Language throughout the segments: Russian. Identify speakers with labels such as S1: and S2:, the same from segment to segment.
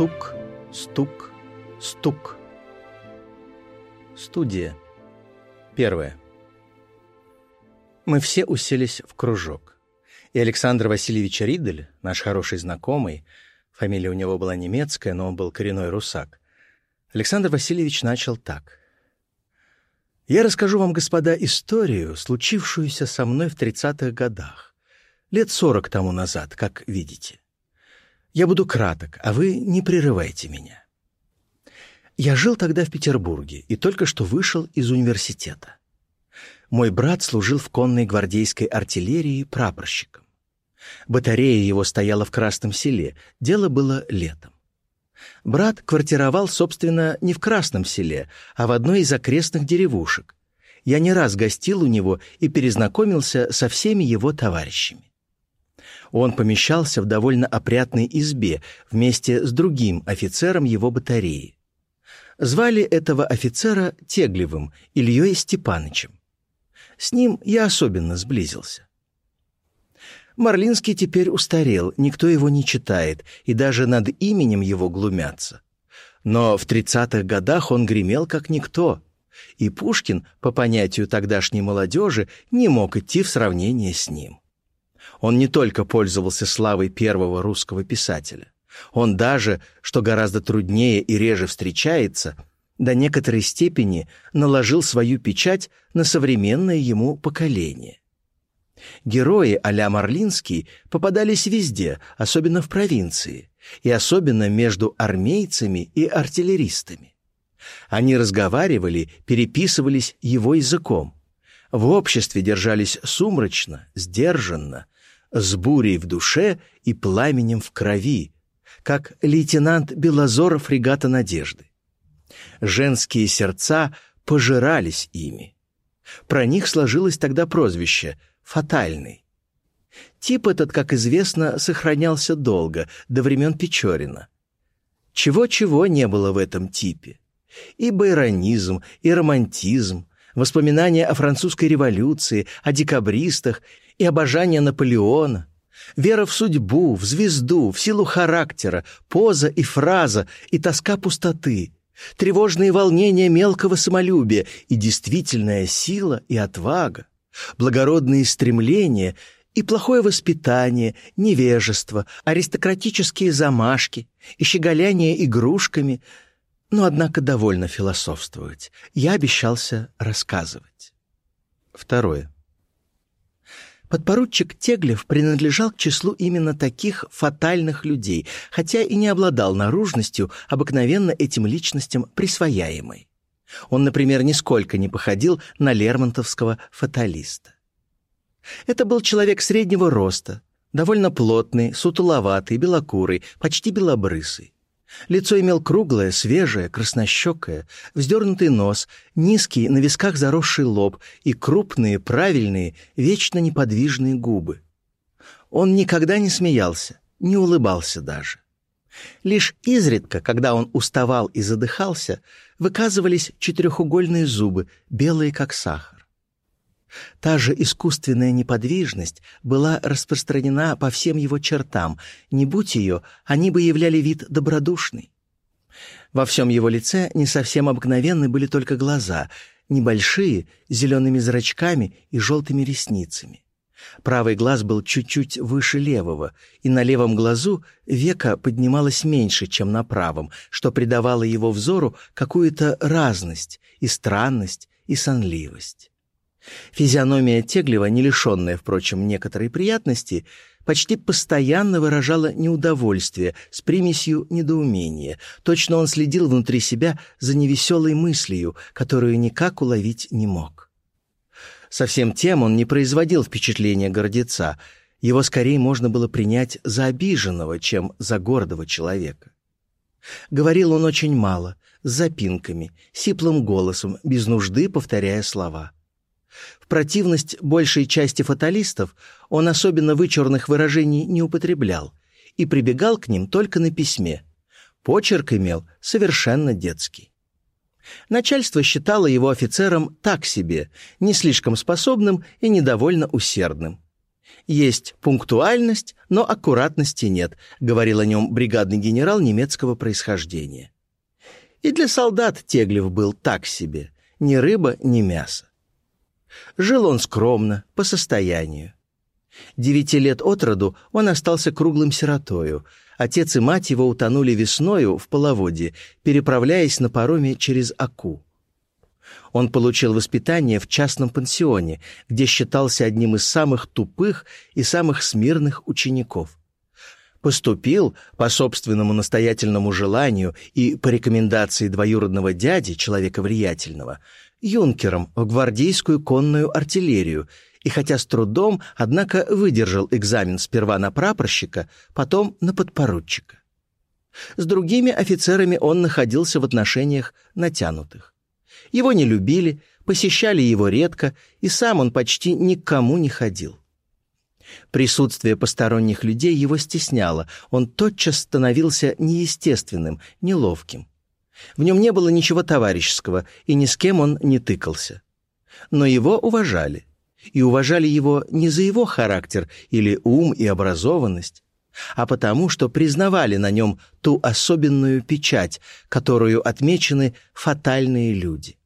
S1: Стук, стук, стук. Студия. Первое. Мы все уселись в кружок. И Александр Васильевич Ридель, наш хороший знакомый, фамилия у него была немецкая, но он был коренной русак, Александр Васильевич начал так. «Я расскажу вам, господа, историю, случившуюся со мной в 30-х годах, лет 40 тому назад, как видите. Я буду краток, а вы не прерывайте меня. Я жил тогда в Петербурге и только что вышел из университета. Мой брат служил в конной гвардейской артиллерии прапорщиком. Батарея его стояла в Красном селе, дело было летом. Брат квартировал, собственно, не в Красном селе, а в одной из окрестных деревушек. Я не раз гостил у него и перезнакомился со всеми его товарищами. Он помещался в довольно опрятной избе вместе с другим офицером его батареи. Звали этого офицера Теглевым Ильей Степанычем. С ним я особенно сблизился. Марлинский теперь устарел, никто его не читает, и даже над именем его глумятся. Но в тридцатых годах он гремел как никто, и Пушкин, по понятию тогдашней молодежи, не мог идти в сравнение с ним. Он не только пользовался славой первого русского писателя. Он даже, что гораздо труднее и реже встречается, до некоторой степени наложил свою печать на современное ему поколение. Герои а-ля Марлинский попадались везде, особенно в провинции, и особенно между армейцами и артиллеристами. Они разговаривали, переписывались его языком. В обществе держались сумрачно, сдержанно, с бурей в душе и пламенем в крови, как лейтенант Белозоров фрегата «Надежды». Женские сердца пожирались ими. Про них сложилось тогда прозвище «фатальный». Тип этот, как известно, сохранялся долго, до времен Печорина. Чего-чего не было в этом типе. И байронизм, и романтизм, воспоминания о французской революции, о декабристах и обожание Наполеона, вера в судьбу, в звезду, в силу характера, поза и фраза и тоска пустоты, тревожные волнения мелкого самолюбия и действительная сила и отвага, благородные стремления и плохое воспитание, невежество, аристократические замашки и щеголяние игрушками, но, однако, довольно философствовать. Я обещался рассказывать. Второе. Подпоручик Теглев принадлежал к числу именно таких фатальных людей, хотя и не обладал наружностью, обыкновенно этим личностям присвояемой. Он, например, нисколько не походил на лермонтовского фаталиста. Это был человек среднего роста, довольно плотный, сутуловатый, белокурый, почти белобрысый. Лицо имел круглое, свежее, краснощекое, вздернутый нос, низкий, на висках заросший лоб и крупные, правильные, вечно неподвижные губы. Он никогда не смеялся, не улыбался даже. Лишь изредка, когда он уставал и задыхался, выказывались четырехугольные зубы, белые как сахар. Та же искусственная неподвижность была распространена по всем его чертам. Не будь ее, они бы являли вид добродушный. Во всем его лице не совсем обыкновенны были только глаза, небольшие, с зелеными зрачками и желтыми ресницами. Правый глаз был чуть-чуть выше левого, и на левом глазу века поднималось меньше, чем на правом, что придавало его взору какую-то разность и странность и сонливость. Физиономия Теглева, не лишенная, впрочем, некоторой приятности, почти постоянно выражала неудовольствие с примесью недоумения. Точно он следил внутри себя за невеселой мыслью, которую никак уловить не мог. Совсем тем он не производил впечатления гордеца. Его скорее можно было принять за обиженного, чем за гордого человека. Говорил он очень мало, с запинками, сиплым голосом, без нужды повторяя слова — в противность большей части фаталистов он особенно вычурных выражений не употреблял и прибегал к ним только на письме. Почерк имел совершенно детский. Начальство считало его офицером так себе, не слишком способным и недовольно усердным. Есть пунктуальность, но аккуратности нет, говорил о нем бригадный генерал немецкого происхождения. И для солдат Теглев был так себе, ни рыба, ни мясо. Жил он скромно, по состоянию. Девяти лет от роду он остался круглым сиротою. Отец и мать его утонули весною в половодье, переправляясь на пароме через Аку. Он получил воспитание в частном пансионе, где считался одним из самых тупых и самых смирных учеников. Поступил по собственному настоятельному желанию и по рекомендации двоюродного дяди, человека влиятельного, юнкером в гвардейскую конную артиллерию и хотя с трудом, однако выдержал экзамен сперва на прапорщика, потом на подпоручика. С другими офицерами он находился в отношениях натянутых. Его не любили, посещали его редко, и сам он почти никому не ходил. Присутствие посторонних людей его стесняло, он тотчас становился неестественным, неловким. В нем не было ничего товарищеского, и ни с кем он не тыкался. Но его уважали. И уважали его не за его характер или ум и образованность, а потому, что признавали на нем ту особенную печать, которую отмечены фатальные люди.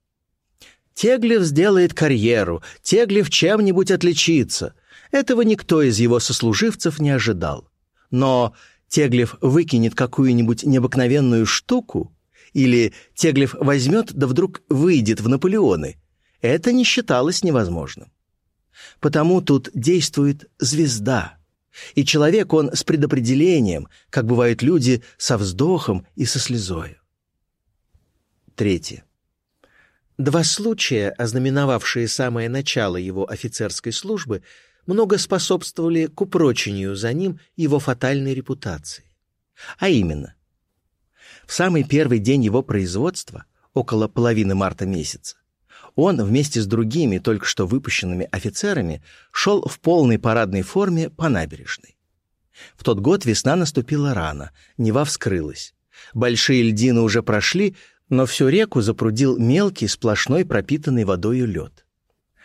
S1: Теглев сделает карьеру, Теглев чем-нибудь отличится. Этого никто из его сослуживцев не ожидал. Но Теглев выкинет какую-нибудь необыкновенную штуку, или Теглев возьмет, да вдруг выйдет в Наполеоны. Это не считалось невозможным. Потому тут действует звезда. И человек он с предопределением, как бывают люди со вздохом и со слезою. Третье. Два случая, ознаменовавшие самое начало его офицерской службы, много способствовали к упрочению за ним его фатальной репутации. А именно, в самый первый день его производства, около половины марта месяца, он вместе с другими, только что выпущенными офицерами, шел в полной парадной форме по набережной. В тот год весна наступила рано, Нева вскрылась. Большие льдины уже прошли, но всю реку запрудил мелкий, сплошной, пропитанный водою лед.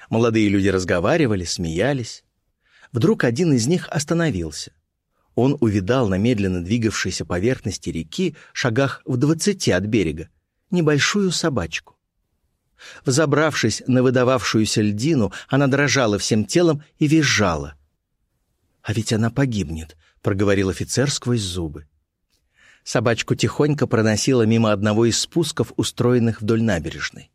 S1: Молодые люди разговаривали, смеялись. Вдруг один из них остановился. Он увидал на медленно двигавшейся поверхности реки, шагах в двадцати от берега, небольшую собачку. Взобравшись на выдававшуюся льдину, она дрожала всем телом и визжала. «А ведь она погибнет», — проговорил офицер сквозь зубы. Собачку тихонько проносила мимо одного из спусков, устроенных вдоль набережной.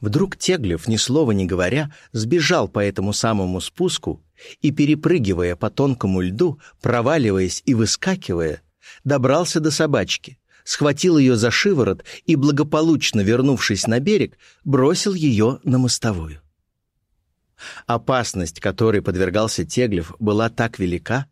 S1: Вдруг Теглев, ни слова не говоря, сбежал по этому самому спуску и, перепрыгивая по тонкому льду, проваливаясь и выскакивая, добрался до собачки, схватил ее за шиворот и, благополучно вернувшись на берег, бросил ее на мостовую. Опасность, которой подвергался Теглев, была так велика,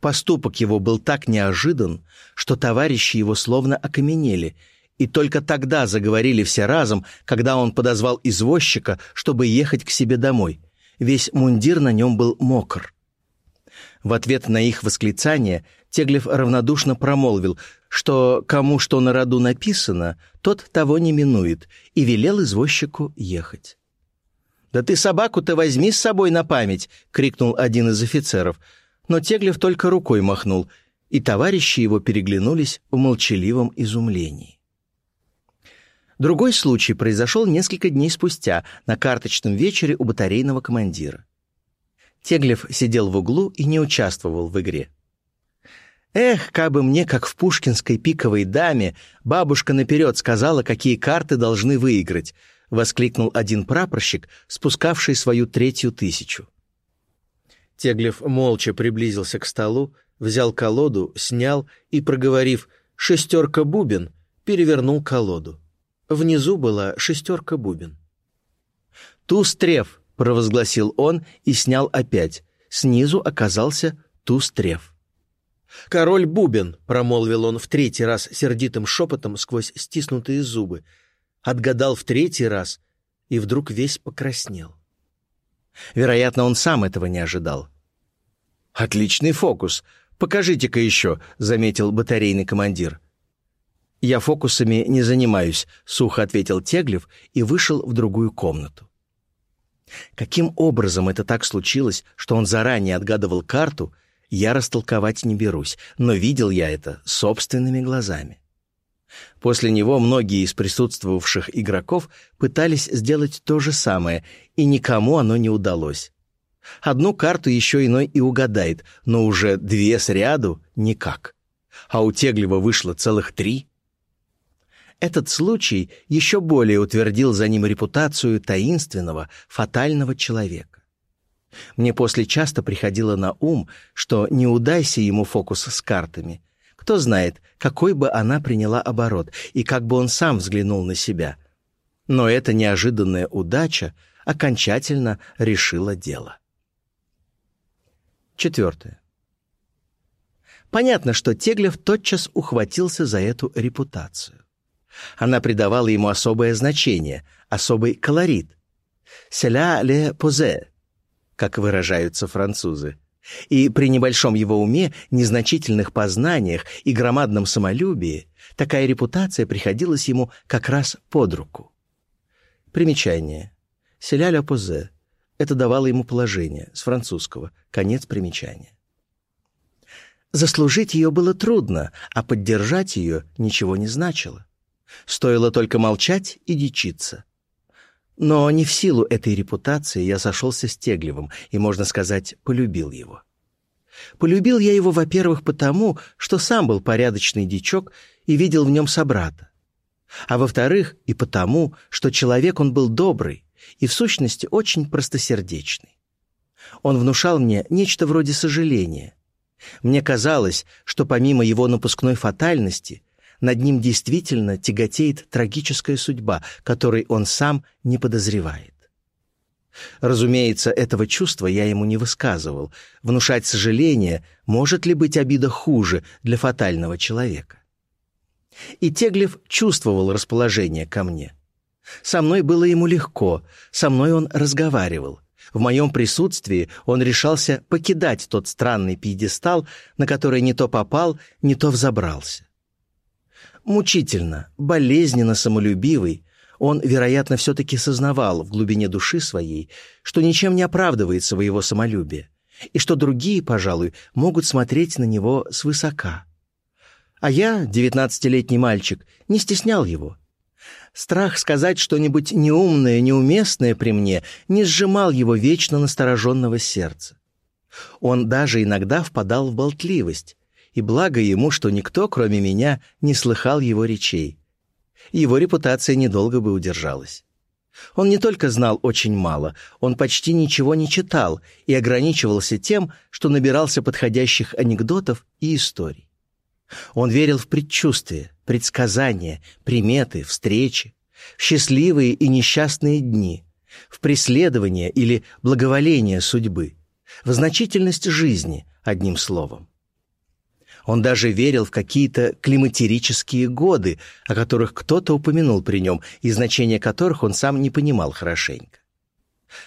S1: Поступок его был так неожидан, что товарищи его словно окаменели, и только тогда заговорили все разом, когда он подозвал извозчика, чтобы ехать к себе домой. Весь мундир на нем был мокр. В ответ на их восклицание Теглев равнодушно промолвил, что кому что на роду написано, тот того не минует, и велел извозчику ехать. «Да ты собаку-то возьми с собой на память!» — крикнул один из офицеров — но Теглев только рукой махнул, и товарищи его переглянулись в молчаливом изумлении. Другой случай произошел несколько дней спустя на карточном вечере у батарейного командира. Теглев сидел в углу и не участвовал в игре. «Эх, как бы мне, как в пушкинской пиковой даме, бабушка наперед сказала, какие карты должны выиграть», — воскликнул один прапорщик, спускавший свою третью тысячу. Теглев молча приблизился к столу, взял колоду, снял и, проговорив «шестерка бубен», перевернул колоду. Внизу была шестерка бубен. «Туз треф», — провозгласил он и снял опять. Снизу оказался туз треф. «Король бубен», — промолвил он в третий раз сердитым шепотом сквозь стиснутые зубы. Отгадал в третий раз и вдруг весь покраснел. Вероятно, он сам этого не ожидал. «Отличный фокус. Покажите-ка еще», — заметил батарейный командир. «Я фокусами не занимаюсь», — сухо ответил Теглев и вышел в другую комнату. Каким образом это так случилось, что он заранее отгадывал карту, я растолковать не берусь, но видел я это собственными глазами. После него многие из присутствовавших игроков пытались сделать то же самое, и никому оно не удалось. Одну карту еще иной и угадает, но уже две сряду — никак. А у Теглева вышло целых три. Этот случай еще более утвердил за ним репутацию таинственного, фатального человека. Мне после часто приходило на ум, что не удайся ему фокус с картами. Кто знает, какой бы она приняла оборот и как бы он сам взглянул на себя. Но эта неожиданная удача окончательно решила дело. Четвертое. Понятно, что Теглев тотчас ухватился за эту репутацию. Она придавала ему особое значение, особый колорит. «Селя ле позе», как выражаются французы. И при небольшом его уме, незначительных познаниях и громадном самолюбии такая репутация приходилась ему как раз под руку. Примечание. «Селя ле позе» Это давало ему положение, с французского, конец примечания. Заслужить ее было трудно, а поддержать ее ничего не значило. Стоило только молчать и дичиться. Но не в силу этой репутации я сошелся с Теглевым и, можно сказать, полюбил его. Полюбил я его, во-первых, потому, что сам был порядочный дичок и видел в нем собрата. А во-вторых, и потому, что человек он был добрый, и в сущности очень простосердечный. Он внушал мне нечто вроде сожаления. Мне казалось, что помимо его напускной фатальности, над ним действительно тяготеет трагическая судьба, которой он сам не подозревает. Разумеется, этого чувства я ему не высказывал. Внушать сожаление, может ли быть обида хуже для фатального человека. И Теглев чувствовал расположение ко мне. Со мной было ему легко, со мной он разговаривал. В моем присутствии он решался покидать тот странный пьедестал, на который не то попал, не то взобрался. Мучительно, болезненно самолюбивый, он, вероятно, все-таки сознавал в глубине души своей, что ничем не оправдывает своего самолюбия, и что другие, пожалуй, могут смотреть на него свысока. А я, девятнадцатилетний мальчик, не стеснял его — Страх сказать что-нибудь неумное, неуместное при мне не сжимал его вечно настороженного сердца. Он даже иногда впадал в болтливость, и благо ему, что никто, кроме меня, не слыхал его речей. Его репутация недолго бы удержалась. Он не только знал очень мало, он почти ничего не читал и ограничивался тем, что набирался подходящих анекдотов и историй. Он верил в предчувствие, предсказания, приметы, встречи, в счастливые и несчастные дни, в преследование или благоволение судьбы, в значительность жизни, одним словом. Он даже верил в какие-то климатерические годы, о которых кто-то упомянул при нем, и значение которых он сам не понимал хорошенько.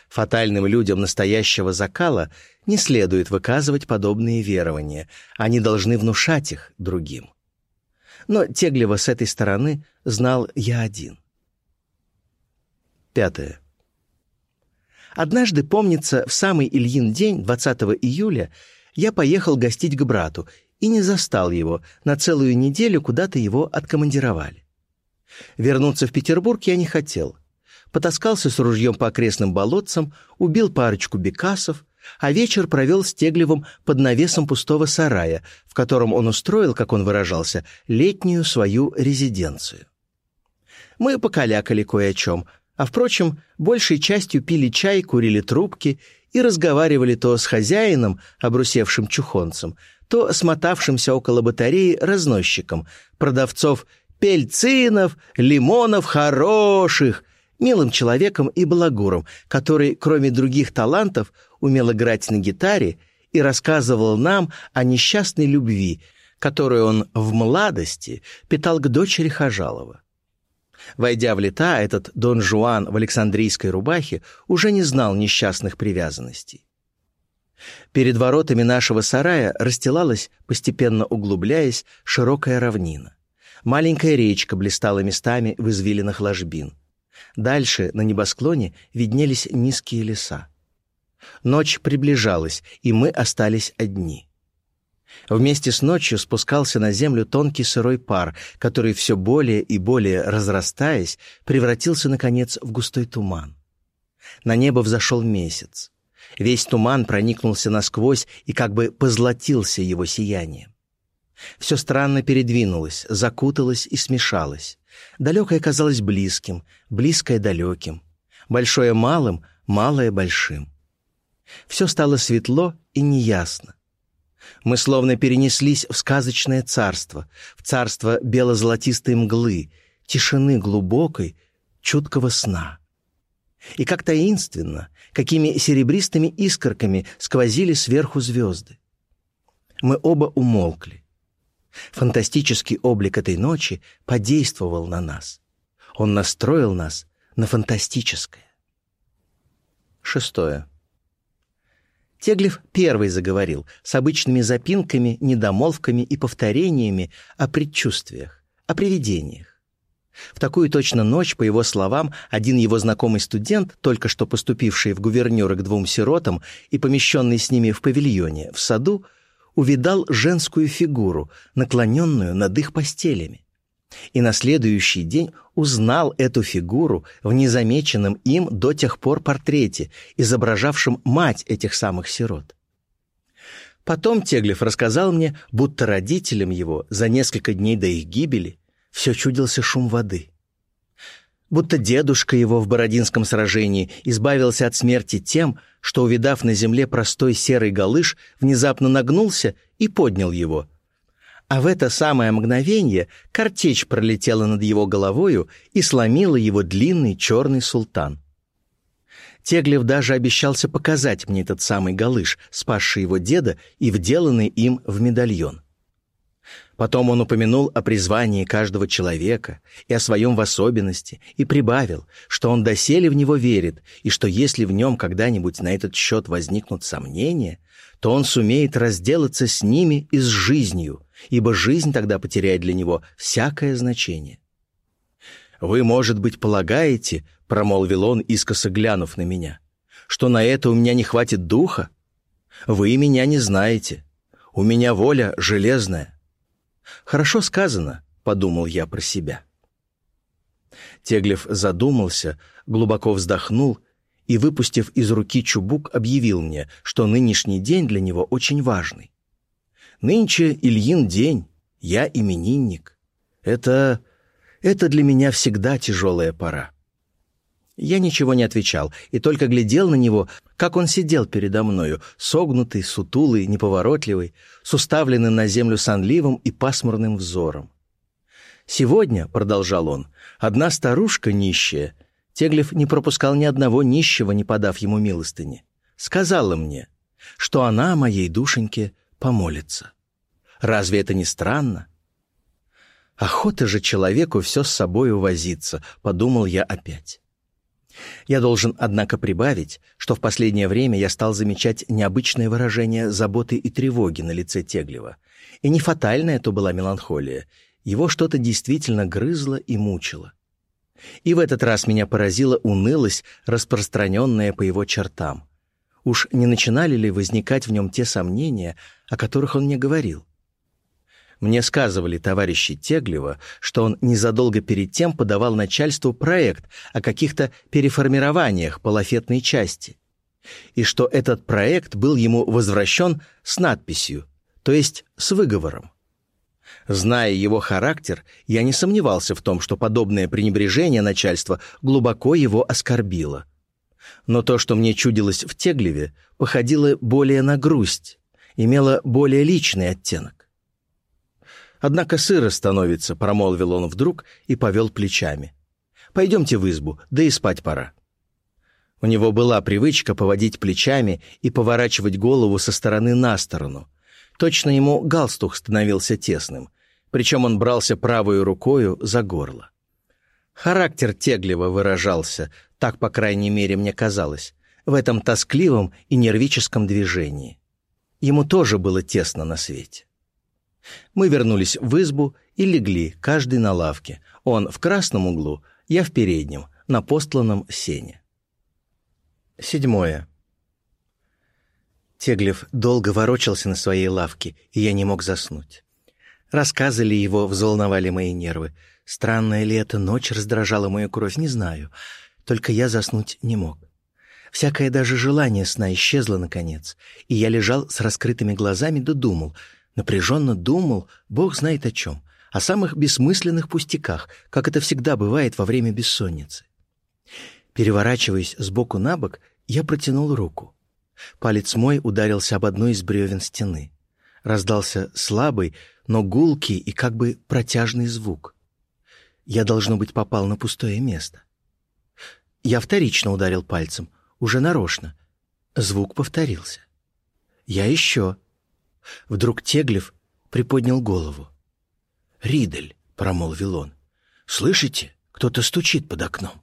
S1: Фатальным людям настоящего закала не следует выказывать подобные верования, они должны внушать их другим но Теглева с этой стороны знал я один. Пятое. Однажды, помнится, в самый Ильин день, 20 июля, я поехал гостить к брату и не застал его, на целую неделю куда-то его откомандировали. Вернуться в Петербург я не хотел. Потаскался с ружьем по окрестным болотцам, убил парочку бекасов, а вечер провел с Теглевым под навесом пустого сарая, в котором он устроил, как он выражался, летнюю свою резиденцию. Мы покалякали кое о чем, а, впрочем, большей частью пили чай, курили трубки и разговаривали то с хозяином, обрусевшим чухонцем, то смотавшимся около батареи разносчиком, продавцов пельцинов, лимонов хороших, милым человеком и балагуром, который, кроме других талантов, умел играть на гитаре и рассказывал нам о несчастной любви, которую он в молодости питал к дочери Хажалова. Войдя в лета, этот Дон Жуан в Александрийской рубахе уже не знал несчастных привязанностей. Перед воротами нашего сарая расстилалась, постепенно углубляясь, широкая равнина. Маленькая речка блистала местами в извилинах ложбин. Дальше, на небосклоне, виднелись низкие леса. Ночь приближалась, и мы остались одни. Вместе с ночью спускался на землю тонкий сырой пар, который все более и более разрастаясь, превратился, наконец, в густой туман. На небо взошел месяц. Весь туман проникнулся насквозь и как бы позлотился его сиянием. Все странно передвинулось, закуталось и смешалось. Далекое казалось близким, близкое далеким, большое малым, малое большим. Все стало светло и неясно. Мы словно перенеслись в сказочное царство, в царство бело-золотистой мглы, тишины глубокой, чуткого сна. И как таинственно, какими серебристыми искорками сквозили сверху звезды. Мы оба умолкли. Фантастический облик этой ночи подействовал на нас. Он настроил нас на фантастическое. Шестое. Теглев первый заговорил с обычными запинками, недомолвками и повторениями о предчувствиях, о привидениях. В такую точно ночь, по его словам, один его знакомый студент, только что поступивший в гувернеры к двум сиротам и помещенный с ними в павильоне в саду, увидал женскую фигуру, наклоненную над их постелями. И на следующий день узнал эту фигуру в незамеченном им до тех пор портрете, изображавшем мать этих самых сирот. Потом Теглев рассказал мне, будто родителям его за несколько дней до их гибели все чудился шум воды. Будто дедушка его в Бородинском сражении избавился от смерти тем, что, увидав на земле простой серый галыш, внезапно нагнулся и поднял его. А в это самое мгновение картечь пролетела над его головою и сломила его длинный черный султан. Теглев даже обещался показать мне этот самый галыш, спасший его деда и вделанный им в медальон. Потом он упомянул о призвании каждого человека и о своем в особенности, и прибавил, что он доселе в него верит, и что если в нем когда-нибудь на этот счет возникнут сомнения, то он сумеет разделаться с ними и с жизнью, ибо жизнь тогда потеряет для него всякое значение. «Вы, может быть, полагаете, — промолвил он, искоса глянув на меня, — что на это у меня не хватит духа? Вы меня не знаете. У меня воля железная. «Хорошо сказано», — подумал я про себя. Теглев задумался, глубоко вздохнул и, выпустив из руки чубук, объявил мне, что нынешний день для него очень важный. «Нынче Ильин день, я именинник. Это... это для меня всегда тяжелая пора». Я ничего не отвечал и только глядел на него, как он сидел передо мною, согнутый, сутулый, неповоротливый, с уставленным на землю сонливым и пасмурным взором. «Сегодня», — продолжал он, — «одна старушка нищая, Теглев не пропускал ни одного нищего, не подав ему милостыни, сказала мне, что она моей душеньке помолится. Разве это не странно? Охота же человеку все с собой увозиться, подумал я опять. Я должен, однако, прибавить, что в последнее время я стал замечать необычное выражение заботы и тревоги на лице Теглева. И не фатальная то была меланхолия. Его что-то действительно грызло и мучило. И в этот раз меня поразила унылость, распространенная по его чертам. Уж не начинали ли возникать в нем те сомнения, о которых он мне говорил? Мне сказывали товарищи Теглева, что он незадолго перед тем подавал начальству проект о каких-то переформированиях по лафетной части, и что этот проект был ему возвращен с надписью, то есть с выговором. Зная его характер, я не сомневался в том, что подобное пренебрежение начальства глубоко его оскорбило. Но то, что мне чудилось в Теглеве, походило более на грусть, имело более личный оттенок. «Однако сыро становится», — промолвил он вдруг и повел плечами. «Пойдемте в избу, да и спать пора». У него была привычка поводить плечами и поворачивать голову со стороны на сторону. Точно ему галстук становился тесным, причем он брался правой рукою за горло. Характер Теглева выражался, так, по крайней мере, мне казалось, в этом тоскливом и нервическом движении. Ему тоже было тесно на свете. Мы вернулись в избу и легли, каждый на лавке. Он в красном углу, я в переднем, на постланном сене. Седьмое. Теглев долго ворочался на своей лавке, и я не мог заснуть. Рассказы ли его взволновали мои нервы. Странная ли эта ночь раздражала мою кровь, не знаю. Только я заснуть не мог. Всякое даже желание сна исчезло наконец, и я лежал с раскрытыми глазами да думал, напряженно думал, бог знает о чем, о самых бессмысленных пустяках, как это всегда бывает во время бессонницы. Переворачиваясь с боку на бок, я протянул руку. Палец мой ударился об одну из бревен стены. Раздался слабый, но гулкий и как бы протяжный звук. Я, должно быть, попал на пустое место. Я вторично ударил пальцем, уже нарочно. Звук повторился. Я еще. Вдруг Теглев приподнял голову. «Ридель», — промолвил он, — «слышите, кто-то стучит под окном».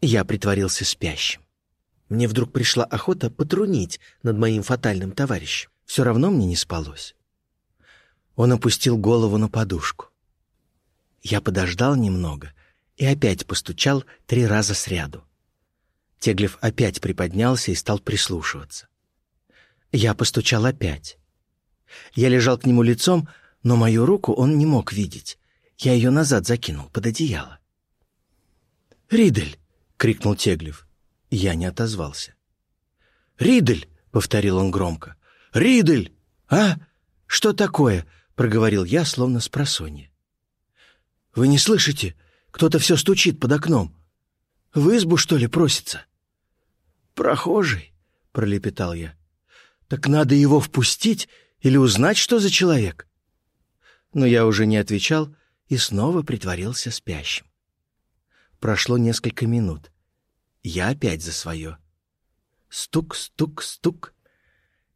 S1: Я притворился спящим. Мне вдруг пришла охота потрунить над моим фатальным товарищем. Все равно мне не спалось. Он опустил голову на подушку. Я подождал немного и опять постучал три раза сряду. Теглев опять приподнялся и стал прислушиваться. Я постучал опять. Я лежал к нему лицом, но мою руку он не мог видеть. Я ее назад закинул под одеяло. «Ридель!» — крикнул Теглев. Я не отозвался. «Ридель!» — повторил он громко. «Ридель! А? Что такое?» — проговорил я, словно с просонья. «Вы не слышите? Кто-то все стучит под окном. В избу, что ли, просится?» «Прохожий», — пролепетал я. «Так надо его впустить или узнать, что за человек?» Но я уже не отвечал и снова притворился спящим. Прошло несколько минут. Я опять за свое. Стук, стук, стук.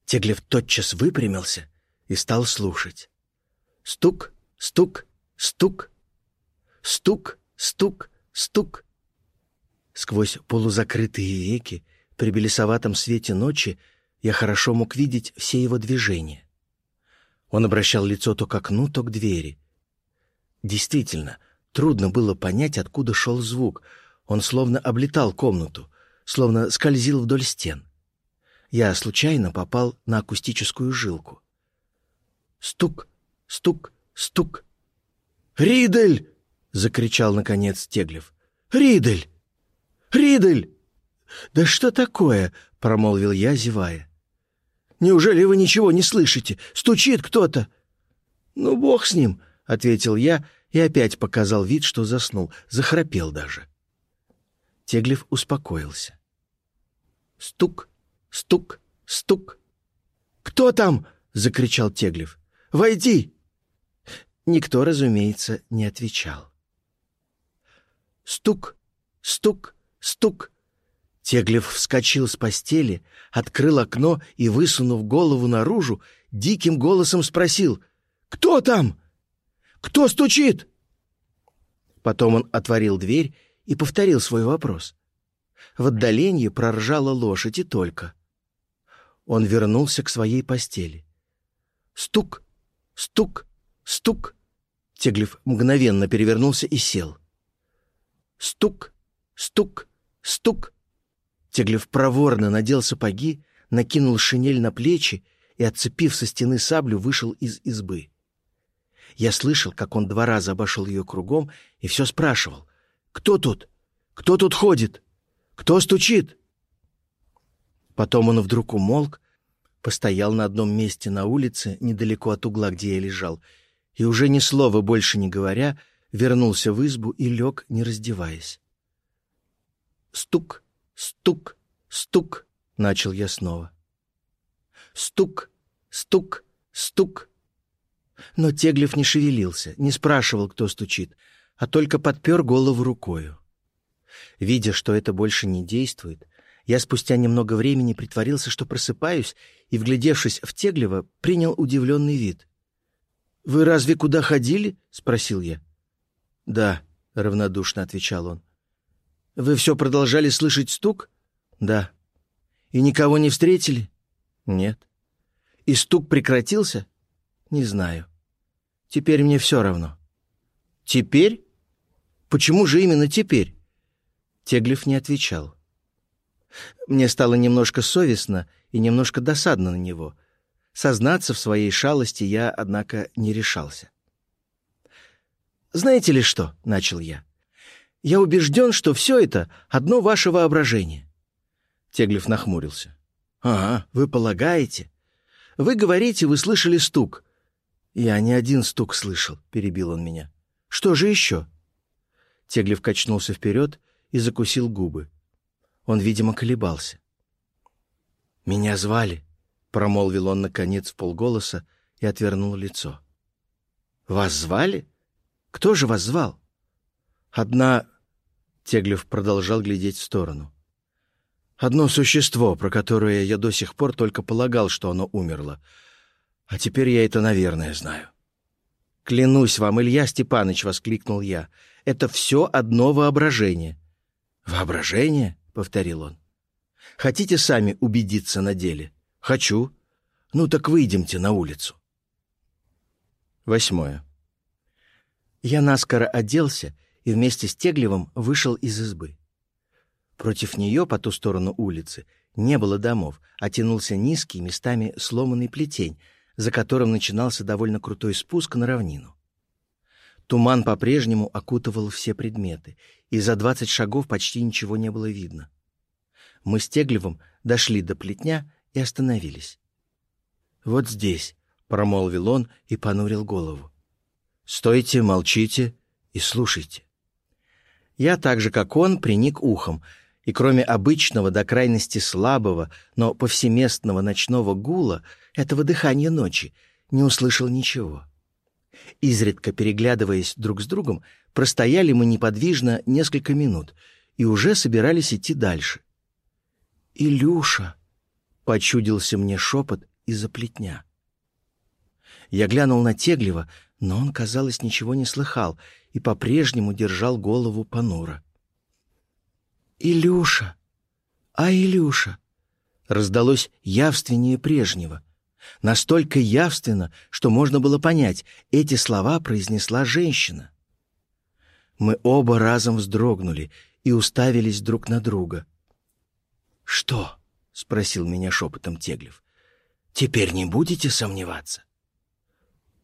S1: Теглев тотчас выпрямился и стал слушать. Стук, стук, стук. Стук, стук, стук. Сквозь полузакрытые веки при белесоватом свете ночи я хорошо мог видеть все его движения. Он обращал лицо то к окну, то к двери. Действительно, трудно было понять, откуда шел звук. Он словно облетал комнату, словно скользил вдоль стен я случайно попал на акустическую жилку. Стук, стук, стук. «Ридель!» — закричал, наконец, Теглев. «Ридель! Ридель!» «Да что такое?» — промолвил я, зевая. «Неужели вы ничего не слышите? Стучит кто-то!» «Ну, бог с ним!» — ответил я и опять показал вид, что заснул, захрапел даже. Теглев успокоился. Стук, Стук, стук. «Кто там?» — закричал Теглев. «Войди!» Никто, разумеется, не отвечал. Стук, стук, стук. Теглев вскочил с постели, открыл окно и, высунув голову наружу, диким голосом спросил «Кто там? Кто стучит?» Потом он отворил дверь и повторил свой вопрос. В отдалении проржала лошадь и только — он вернулся к своей постели. Стук, стук, стук. Теглев мгновенно перевернулся и сел. Стук, стук, стук. Теглев проворно надел сапоги, накинул шинель на плечи и, отцепив со стены саблю, вышел из избы. Я слышал, как он два раза обошел ее кругом и все спрашивал. «Кто тут? Кто тут ходит? Кто стучит?» Потом он вдруг умолк, постоял на одном месте на улице, недалеко от угла, где я лежал, и уже ни слова больше не говоря, вернулся в избу и лег, не раздеваясь. «Стук, стук, стук!» — начал я снова. «Стук, стук, стук!» Но Теглев не шевелился, не спрашивал, кто стучит, а только подпер голову рукою. Видя, что это больше не действует, я спустя немного времени притворился, что просыпаюсь, и, вглядевшись в Теглева, принял удивленный вид. «Вы разве куда ходили?» — спросил я. «Да», — равнодушно отвечал он. «Вы все продолжали слышать стук?» «Да». «И никого не встретили?» «Нет». «И стук прекратился?» «Не знаю. Теперь мне все равно». «Теперь? Почему же именно теперь?» Теглев не отвечал. Мне стало немножко совестно и немножко досадно на него. Сознаться в своей шалости я, однако, не решался. «Знаете ли что?» — начал я. «Я убежден, что все это — одно ваше воображение». Теглев нахмурился. «Ага, вы полагаете? Вы говорите, вы слышали стук». «Я не один стук слышал», — перебил он меня. «Что же еще?» Теглев качнулся вперед и закусил губы. Он, видимо, колебался. «Меня звали», — промолвил он, наконец, в полголоса и отвернул лицо. «Вас звали? Кто же вас звал?» «Одна...» — Теглев продолжал глядеть в сторону. «Одно существо, про которое я до сих пор только полагал, что оно умерло. А теперь я это, наверное, знаю». «Клянусь вам, Илья Степанович!» — воскликнул я. «Это все одно воображение». «Воображение?» — повторил он. «Хотите сами убедиться на деле?» «Хочу». «Ну так выйдемте на улицу». Восьмое. Я наскоро оделся и вместе с Теглевым вышел из избы. Против нее, по ту сторону улицы, не было домов, а тянулся низкий, местами сломанный плетень, за которым начинался довольно крутой спуск на равнину. Туман по-прежнему окутывал все предметы, и за двадцать шагов почти ничего не было видно. Мы с Теглевым дошли до плетня и остановились. «Вот здесь», — промолвил он и понурил голову. «Стойте, молчите и слушайте». Я так же, как он, приник ухом, и кроме обычного до крайности слабого, но повсеместного ночного гула, этого дыхания ночи, не услышал ничего. Изредка переглядываясь друг с другом, простояли мы неподвижно несколько минут и уже собирались идти дальше. «Илюша!» — почудился мне шепот из-за плетня. Я глянул на Теглева, но он, казалось, ничего не слыхал и по-прежнему держал голову понуро. «Илюша! А, Илюша!» раздалось явственнее прежнего — Настолько явственно, что можно было понять, эти слова произнесла женщина. Мы оба разом вздрогнули и уставились друг на друга. «Что?» — спросил меня шепотом Теглев. «Теперь не будете сомневаться?»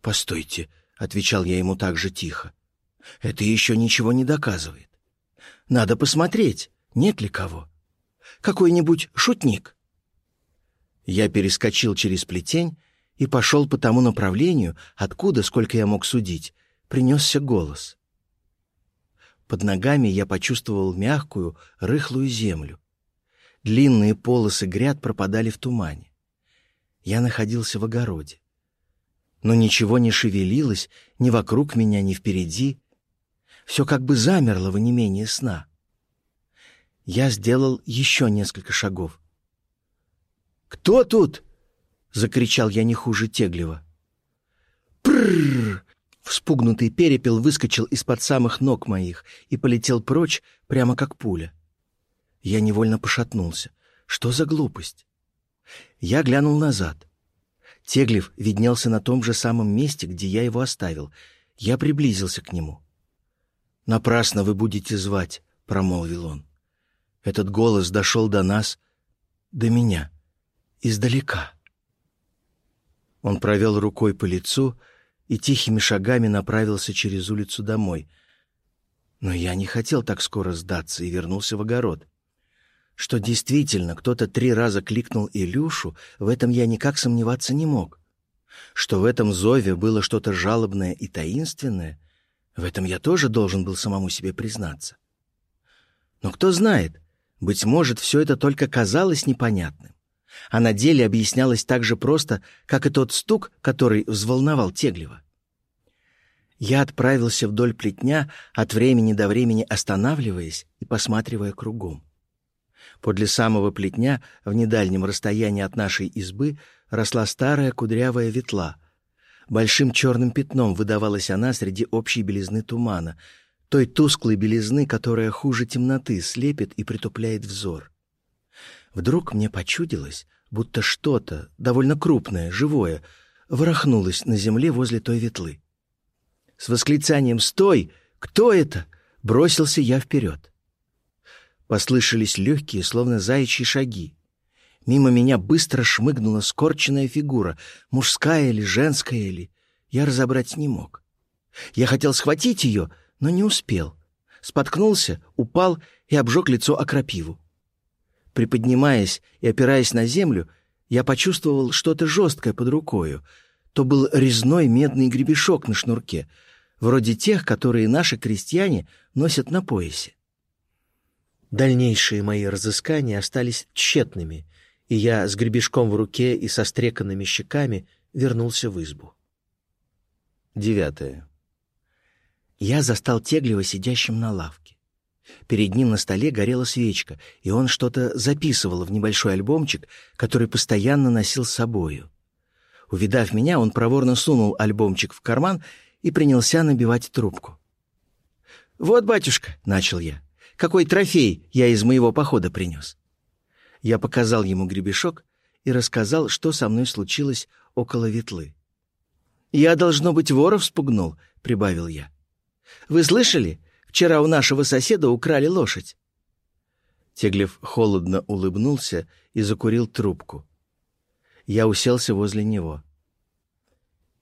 S1: «Постойте», — отвечал я ему так же тихо. «Это еще ничего не доказывает. Надо посмотреть, нет ли кого. Какой-нибудь шутник». Я перескочил через плетень и пошел по тому направлению, откуда, сколько я мог судить, принесся голос. Под ногами я почувствовал мягкую, рыхлую землю. Длинные полосы гряд пропадали в тумане. Я находился в огороде. Но ничего не шевелилось ни вокруг меня, ни впереди. Все как бы замерло в онемении сна. Я сделал еще несколько шагов — «Кто тут?» — закричал я не хуже Теглева. «Прррр!» Вспугнутый перепел выскочил из-под самых ног моих и полетел прочь, прямо как пуля. Я невольно пошатнулся. Что за глупость? Я глянул назад. Теглев виднелся на том же самом месте, где я его оставил. Я приблизился к нему. «Напрасно вы будете звать», — промолвил он. Этот голос дошел до нас, до меня издалека. Он провел рукой по лицу и тихими шагами направился через улицу домой. Но я не хотел так скоро сдаться и вернулся в огород. Что действительно кто-то три раза кликнул Илюшу, в этом я никак сомневаться не мог. Что в этом зове было что-то жалобное и таинственное, в этом я тоже должен был самому себе признаться. Но кто знает, быть может, все это только казалось непонятным а на деле объяснялось так же просто, как и тот стук, который взволновал Теглева. Я отправился вдоль плетня, от времени до времени останавливаясь и посматривая кругом. Подле самого плетня, в недальнем расстоянии от нашей избы, росла старая кудрявая ветла. Большим черным пятном выдавалась она среди общей белизны тумана, той тусклой белизны, которая хуже темноты слепит и притупляет взор. Вдруг мне почудилось, будто что-то, довольно крупное, живое, ворохнулось на земле возле той ветлы. С восклицанием «Стой! Кто это?» бросился я вперед. Послышались легкие, словно заячьи шаги. Мимо меня быстро шмыгнула скорченная фигура, мужская или женская или... Я разобрать не мог. Я хотел схватить ее, но не успел. Споткнулся, упал и обжег лицо о. Приподнимаясь и опираясь на землю, я почувствовал что-то жесткое под рукою. То был резной медный гребешок на шнурке, вроде тех, которые наши крестьяне носят на поясе. Дальнейшие мои разыскания остались тщетными, и я с гребешком в руке и со стреканными щеками вернулся в избу. Девятое. Я застал Теглева сидящим на лавке. Перед ним на столе горела свечка, и он что-то записывал в небольшой альбомчик, который постоянно носил с собою. Увидав меня, он проворно сунул альбомчик в карман и принялся набивать трубку. «Вот, батюшка», — начал я, — «какой трофей я из моего похода принес». Я показал ему гребешок и рассказал, что со мной случилось около ветлы. «Я, должно быть, воров спугнул», — прибавил я. «Вы слышали? Вчера у нашего соседа украли лошадь». Теглев холодно улыбнулся и закурил трубку. Я уселся возле него.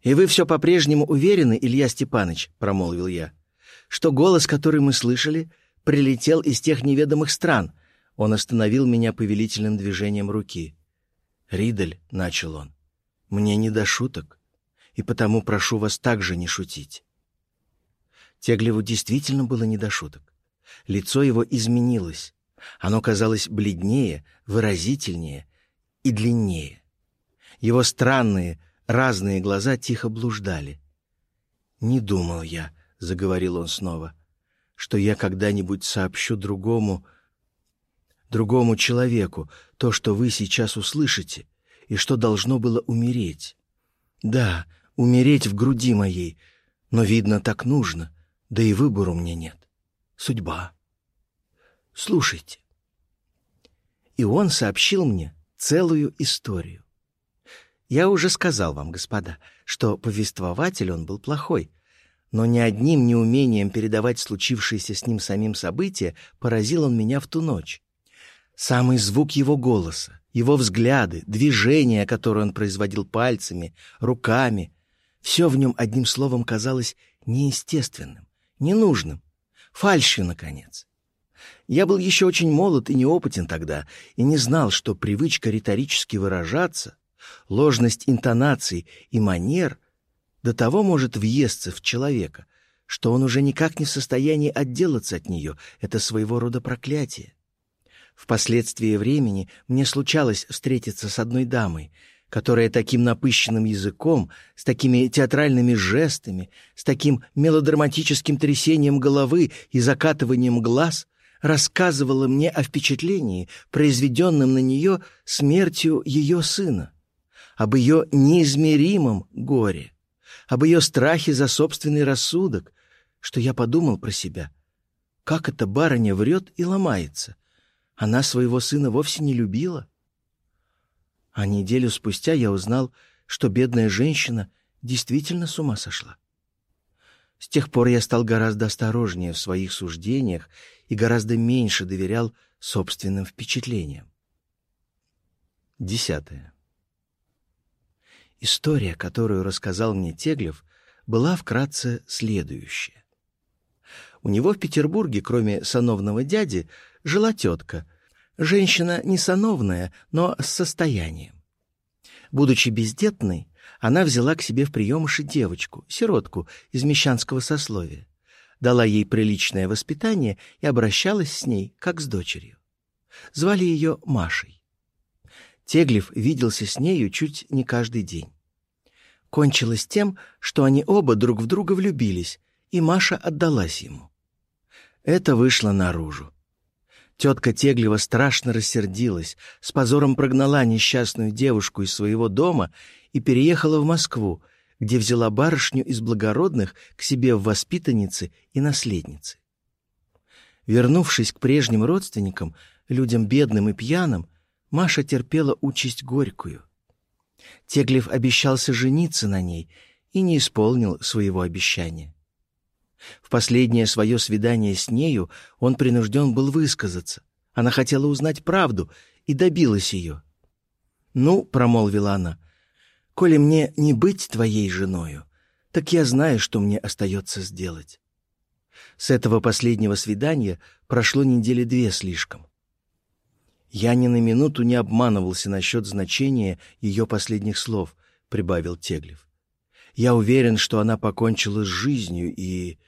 S1: «И вы все по-прежнему уверены, Илья Степанович, — промолвил я, — что голос, который мы слышали, прилетел из тех неведомых стран?» Он остановил меня повелительным движением руки. «Ридель», — начал он, — «мне не до шуток и потому прошу вас также не шутить». Теглеву действительно было не до шуток. Лицо его изменилось. Оно казалось бледнее, выразительнее и длиннее. Его странные, разные глаза тихо блуждали. «Не думал я», — заговорил он снова, — «что я когда-нибудь сообщу другому, другому человеку то, что вы сейчас услышите, и что должно было умереть. Да, умереть в груди моей, но, видно, так нужно, да и выбора у меня нет. Судьба. Слушайте. И он сообщил мне целую историю. Я уже сказал вам, господа, что повествователь он был плохой, но ни одним неумением передавать случившееся с ним самим события поразил он меня в ту ночь. Самый звук его голоса, его взгляды, движения, которые он производил пальцами, руками, все в нем, одним словом, казалось неестественным, ненужным, фальшью, наконец. Я был еще очень молод и неопытен тогда, и не знал, что привычка риторически выражаться, ложность интонаций и манер до того может въесться в человека, что он уже никак не в состоянии отделаться от нее, это своего рода проклятие. Впоследствии времени мне случалось встретиться с одной дамой, которая таким напыщенным языком, с такими театральными жестами, с таким мелодраматическим трясением головы и закатыванием глаз рассказывала мне о впечатлении, произведенном на нее смертью ее сына, об ее неизмеримом горе, об ее страхе за собственный рассудок, что я подумал про себя. Как эта барыня врет и ломается? Она своего сына вовсе не любила. А неделю спустя я узнал, что бедная женщина действительно с ума сошла. С тех пор я стал гораздо осторожнее в своих суждениях и гораздо меньше доверял собственным впечатлениям. Десятое. История, которую рассказал мне Теглев, была вкратце следующая. У него в Петербурге, кроме сановного дяди, жила тетка, Женщина не сановная, но с состоянием. Будучи бездетной, она взяла к себе в приемыши девочку, сиротку из мещанского сословия, дала ей приличное воспитание и обращалась с ней, как с дочерью. Звали ее Машей. Теглев виделся с нею чуть не каждый день. Кончилось тем, что они оба друг в друга влюбились, и Маша отдалась ему. Это вышло наружу. Тетка Теглева страшно рассердилась, с позором прогнала несчастную девушку из своего дома и переехала в Москву, где взяла барышню из благородных к себе в воспитанницы и наследницы. Вернувшись к прежним родственникам, людям бедным и пьяным, Маша терпела участь горькую. Теглев обещался жениться на ней и не исполнил своего обещания. В последнее свое свидание с нею он принужден был высказаться, Она хотела узнать правду и добилась ее. «Ну», — промолвила она, — «коли мне не быть твоей женою, так я знаю, что мне остается сделать». С этого последнего свидания прошло недели две слишком. «Я ни на минуту не обманывался насчет значения ее последних слов», — прибавил Теглев. «Я уверен, что она покончила с жизнью и...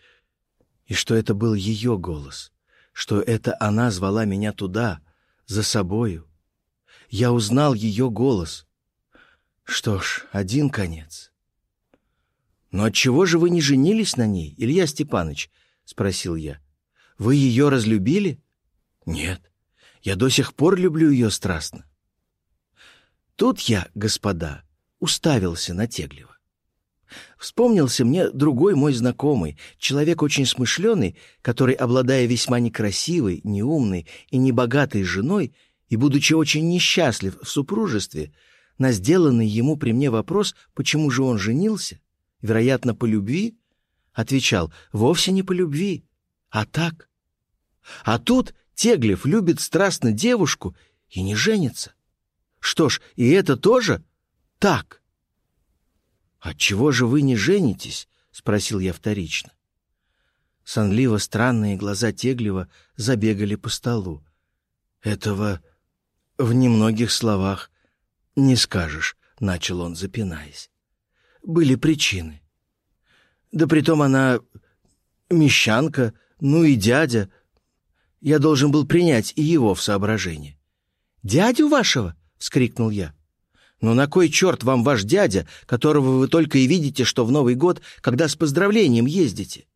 S1: и что это был ее голос, что это она звала меня туда, за собою. Я узнал ее голос. Что ж, один конец». «Но отчего же вы не женились на ней, Илья Степанович?» — спросил я. «Вы ее разлюбили?» «Нет». Я до сих пор люблю ее страстно. Тут я, господа, уставился на Теглева. Вспомнился мне другой мой знакомый, человек очень смышленый, который, обладая весьма некрасивой, неумной и небогатой женой, и, будучи очень несчастлив в супружестве, на сделанный ему при мне вопрос, почему же он женился, вероятно, по любви, отвечал, вовсе не по любви, а так. А тут Теглев любит страстно девушку и не женится. Что ж, и это тоже так. «Отчего же вы не женитесь?» — спросил я вторично. Сонливо странные глаза Теглева забегали по столу. «Этого в немногих словах не скажешь», — начал он, запинаясь. «Были причины. Да притом она мещанка, ну и дядя, я должен был принять и его в соображение. «Дядю вашего?» — вскрикнул я. «Ну на кой черт вам ваш дядя, которого вы только и видите, что в Новый год, когда с поздравлением ездите?»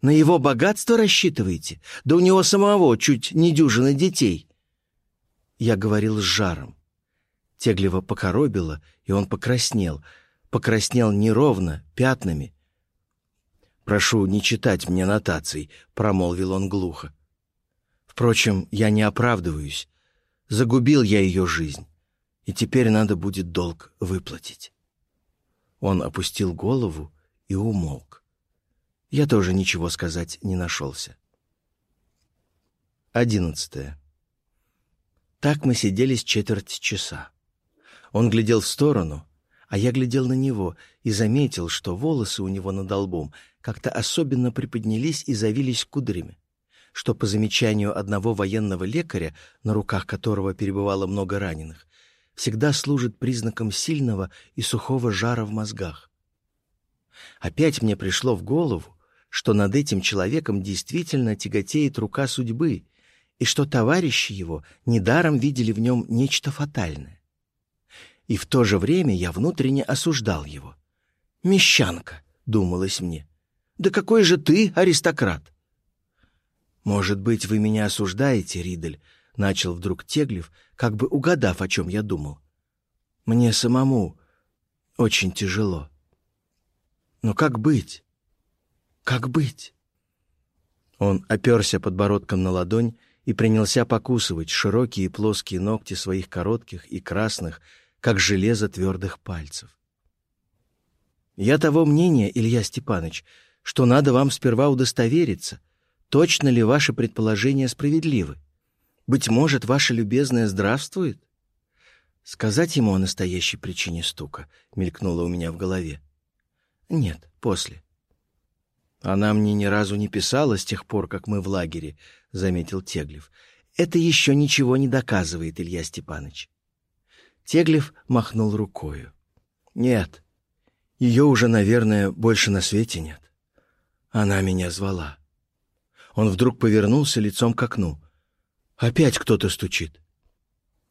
S1: «На его богатство рассчитываете? Да у него самого чуть не дюжины детей!» Я говорил с жаром. Теглева покоробило, и он покраснел. Покраснел неровно, пятнами. «Прошу не читать мне нотаций», — промолвил он глухо. Впрочем, я не оправдываюсь. Загубил я ее жизнь, и теперь надо будет долг выплатить. Он опустил голову и умолк. Я тоже ничего сказать не нашелся. Одиннадцатое. Так мы сидели с четверть часа. Он глядел в сторону, а я глядел на него и заметил, что волосы у него над лбом как-то особенно приподнялись и завились кудрями что по замечанию одного военного лекаря, на руках которого перебывало много раненых, всегда служит признаком сильного и сухого жара в мозгах. Опять мне пришло в голову, что над этим человеком действительно тяготеет рука судьбы, и что товарищи его недаром видели в нем нечто фатальное. И в то же время я внутренне осуждал его. «Мещанка», — думалось мне, — «да какой же ты аристократ!» «Может быть, вы меня осуждаете, Ридель?» — начал вдруг Теглев, как бы угадав, о чем я думал. «Мне самому очень тяжело. Но как быть? Как быть?» Он оперся подбородком на ладонь и принялся покусывать широкие плоские ногти своих коротких и красных, как железо твердых пальцев. «Я того мнения, Илья Степанович, что надо вам сперва удостовериться — Точно ли ваши предположения справедливы? Быть может, ваша любезная здравствует? Сказать ему о настоящей причине стука мелькнуло у меня в голове. Нет, после. Она мне ни разу не писала с тех пор, как мы в лагере, заметил Теглев. Это еще ничего не доказывает, Илья Степанович. Теглев махнул рукою. Нет, ее уже, наверное, больше на свете нет. Она меня звала. Он вдруг повернулся лицом к окну. «Опять кто-то стучит».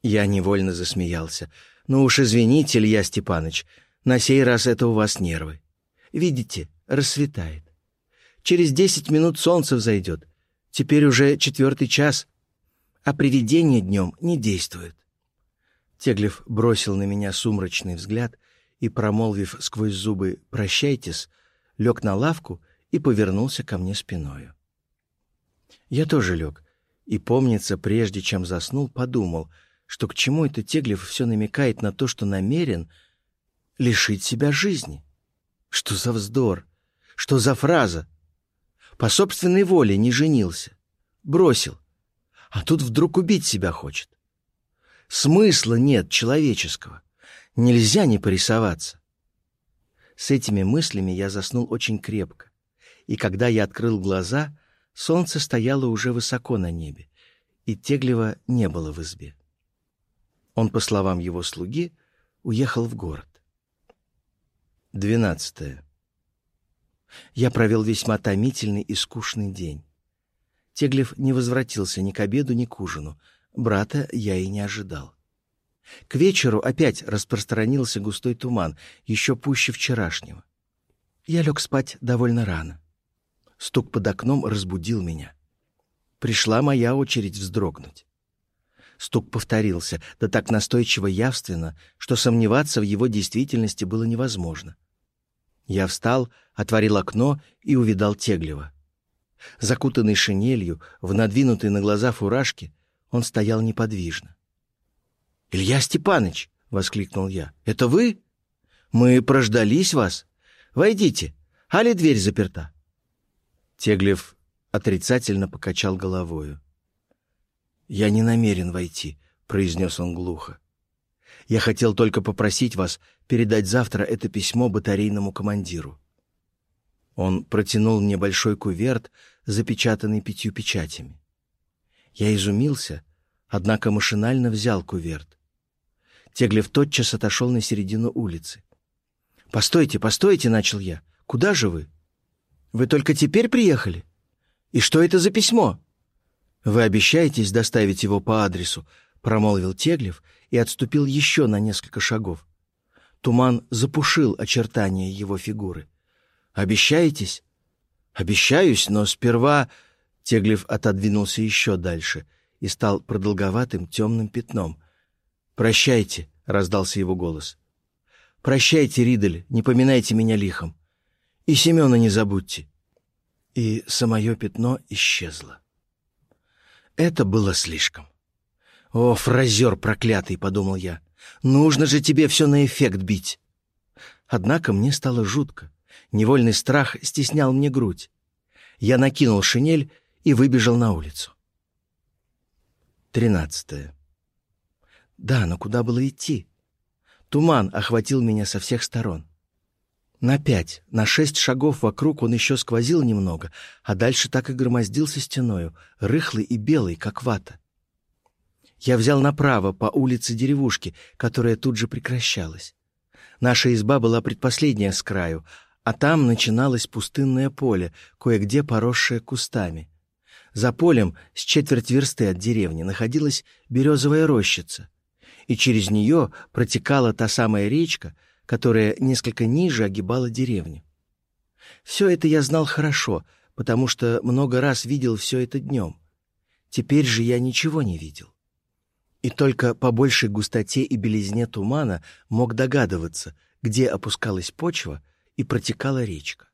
S1: Я невольно засмеялся. «Ну уж извините, Илья Степанович, на сей раз это у вас нервы. Видите, рассветает. Через десять минут солнце взойдет. Теперь уже четвертый час, а привидение днем не действует». Теглев бросил на меня сумрачный взгляд и, промолвив сквозь зубы «прощайтесь», лег на лавку и повернулся ко мне спиною. Я тоже лег. И, помнится, прежде чем заснул, подумал, что к чему это Теглев все намекает на то, что намерен лишить себя жизни. Что за вздор? Что за фраза? По собственной воле не женился. Бросил. А тут вдруг убить себя хочет. Смысла нет человеческого. Нельзя не порисоваться. С этими мыслями я заснул очень крепко. И когда я открыл глаза, солнце стояло уже высоко на небе, и Теглева не было в избе. Он, по словам его слуги, уехал в город. Двенадцатое. Я провел весьма томительный и скучный день. Теглев не возвратился ни к обеду, ни к ужину. Брата я и не ожидал. К вечеру опять распространился густой туман, еще пуще вчерашнего. Я лег спать довольно рано. Стук под окном разбудил меня. Пришла моя очередь вздрогнуть. Стук повторился, да так настойчиво явственно, что сомневаться в его действительности было невозможно. Я встал, отворил окно и увидал Теглева. Закутанный шинелью, в надвинутой на глаза фуражке, он стоял неподвижно. «Илья Степаныч!» — воскликнул я. «Это вы? Мы прождались вас. Войдите. Али дверь заперта?» Теглев отрицательно покачал головою. «Я не намерен войти», — произнес он глухо. «Я хотел только попросить вас передать завтра это письмо батарейному командиру». Он протянул мне большой куверт, запечатанный пятью печатями. Я изумился, однако машинально взял куверт. Теглев тотчас отошел на середину улицы. «Постойте, постойте!» — начал я. «Куда же вы? Вы только теперь приехали? И что это за письмо?» «Вы обещаетесь доставить его по адресу?» — промолвил Теглев и отступил еще на несколько шагов. Туман запушил очертания его фигуры. «Обещаетесь?» «Обещаюсь, но сперва...» Теглев отодвинулся еще дальше и стал продолговатым темным пятном. «Прощайте», — раздался его голос. «Прощайте, Ридель, не поминайте меня лихом. И Семена не забудьте». И самое пятно исчезло. Это было слишком. «О, фразер проклятый!» — подумал я. «Нужно же тебе все на эффект бить!» Однако мне стало жутко. Невольный страх стеснял мне грудь. Я накинул шинель и выбежал на улицу. Тринадцатое. Да, но куда было идти? Туман охватил меня со всех сторон. На пять, на шесть шагов вокруг он еще сквозил немного, а дальше так и громоздился стеною, рыхлый и белый, как вата. Я взял направо по улице деревушки, которая тут же прекращалась. Наша изба была предпоследняя с краю, а там начиналось пустынное поле, кое-где поросшее кустами. За полем, с четверть версты от деревни, находилась березовая рощица, и через нее протекала та самая речка, которая несколько ниже огибала деревню. Все это я знал хорошо, потому что много раз видел все это днем. Теперь же я ничего не видел. И только по большей густоте и белизне тумана мог догадываться, где опускалась почва и протекала речка.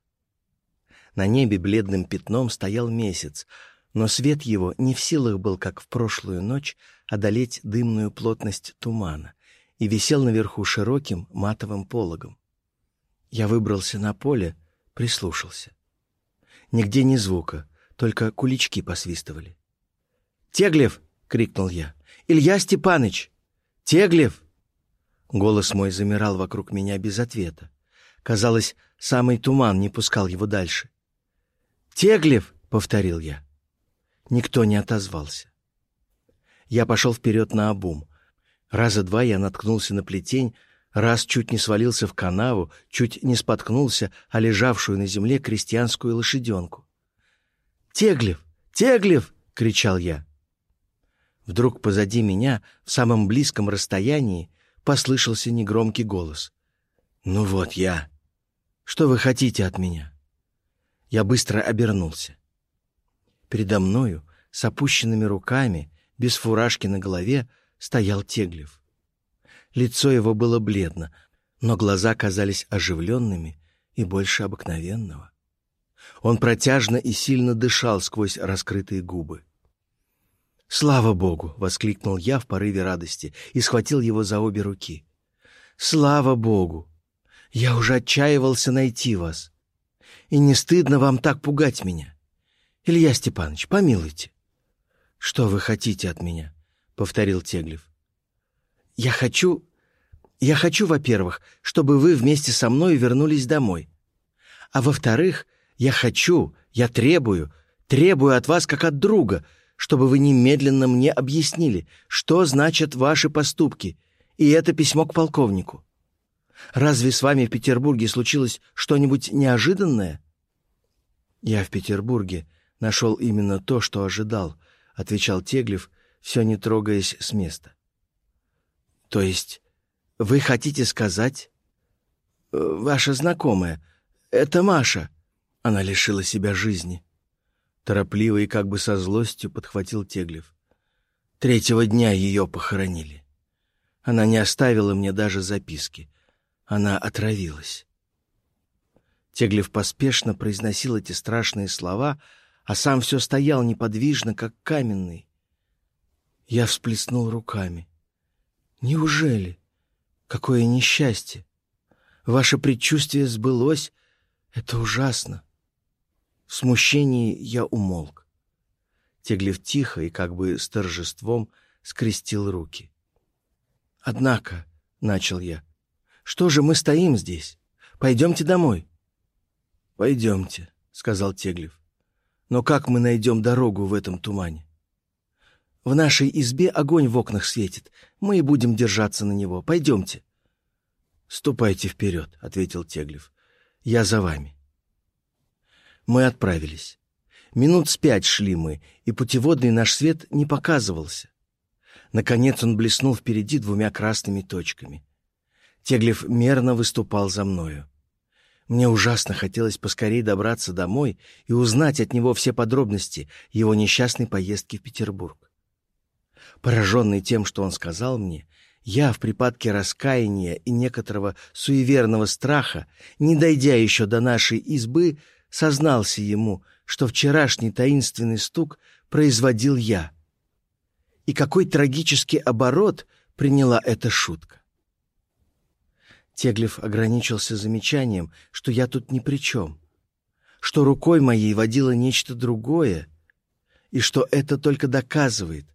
S1: На небе бледным пятном стоял месяц, но свет его не в силах был, как в прошлую ночь, одолеть дымную плотность тумана и висел наверху широким матовым пологом. Я выбрался на поле, прислушался. Нигде ни звука, только кулички посвистывали. «Теглев!» — крикнул я. «Илья Степаныч! Теглев!» Голос мой замирал вокруг меня без ответа. Казалось, самый туман не пускал его дальше. «Теглев!» — повторил я. Никто не отозвался. Я пошел вперед на обум. Раза два я наткнулся на плетень, раз чуть не свалился в канаву, чуть не споткнулся о лежавшую на земле крестьянскую лошаденку. «Теглев! Теглев!» — кричал я. Вдруг позади меня, в самом близком расстоянии, послышался негромкий голос. «Ну вот я! Что вы хотите от меня?» Я быстро обернулся. Передо мною, с опущенными руками, без фуражки на голове, стоял Теглев. Лицо его было бледно, но глаза казались оживленными и больше обыкновенного. Он протяжно и сильно дышал сквозь раскрытые губы. «Слава Богу!» — воскликнул я в порыве радости и схватил его за обе руки. «Слава Богу! Я уже отчаивался найти вас. И не стыдно вам так пугать меня? Илья Степанович, помилуйте. «Что вы хотите от меня?» — повторил Теглев. «Я хочу... Я хочу, во-первых, чтобы вы вместе со мной вернулись домой. А во-вторых, я хочу, я требую, требую от вас как от друга, чтобы вы немедленно мне объяснили, что значат ваши поступки, и это письмо к полковнику. Разве с вами в Петербурге случилось что-нибудь неожиданное?» «Я в Петербурге нашел именно то, что ожидал», — отвечал Теглев, все не трогаясь с места. «То есть вы хотите сказать...» «Э, «Ваша знакомая, это Маша», — она лишила себя жизни. Торопливо и как бы со злостью подхватил Теглев. Третьего дня ее похоронили. Она не оставила мне даже записки. Она отравилась. Теглев поспешно произносил эти страшные слова, а сам все стоял неподвижно, как каменный. Я всплеснул руками. «Неужели? Какое несчастье! Ваше предчувствие сбылось. Это ужасно!» В смущении я умолк. Теглев тихо и как бы с торжеством скрестил руки. «Однако», — начал я, — «что же мы стоим здесь? Пойдемте домой». «Пойдемте», — сказал Теглев. «Но как мы найдем дорогу в этом тумане?» «В нашей избе огонь в окнах светит. Мы и будем держаться на него. Пойдемте». «Ступайте вперед», — ответил Теглев. «Я за вами». Мы отправились. Минут с пять шли мы, и путеводный наш свет не показывался. Наконец он блеснул впереди двумя красными точками. Теглев мерно выступал за мною. Мне ужасно хотелось поскорее добраться домой и узнать от него все подробности его несчастной поездки в Петербург. Пораженный тем, что он сказал мне, я в припадке раскаяния и некоторого суеверного страха, не дойдя еще до нашей избы, сознался ему, что вчерашний таинственный стук производил я. И какой трагический оборот приняла эта шутка. Теглев ограничился замечанием, что я тут ни при чем, что рукой моей водило нечто другое, и что это только доказывает,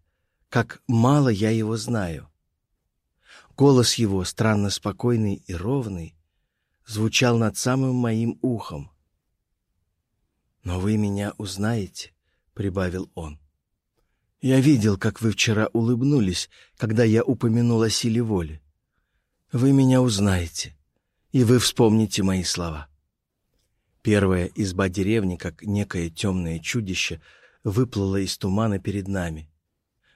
S1: как мало я его знаю. Голос его, странно спокойный и ровный, звучал над самым моим ухом. «Но вы меня узнаете», — прибавил он. «Я видел, как вы вчера улыбнулись, когда я упомянул о силе воли. Вы меня узнаете, и вы вспомните мои слова. Первая изба деревни, как некое темное чудище, выплыла из тумана перед нами.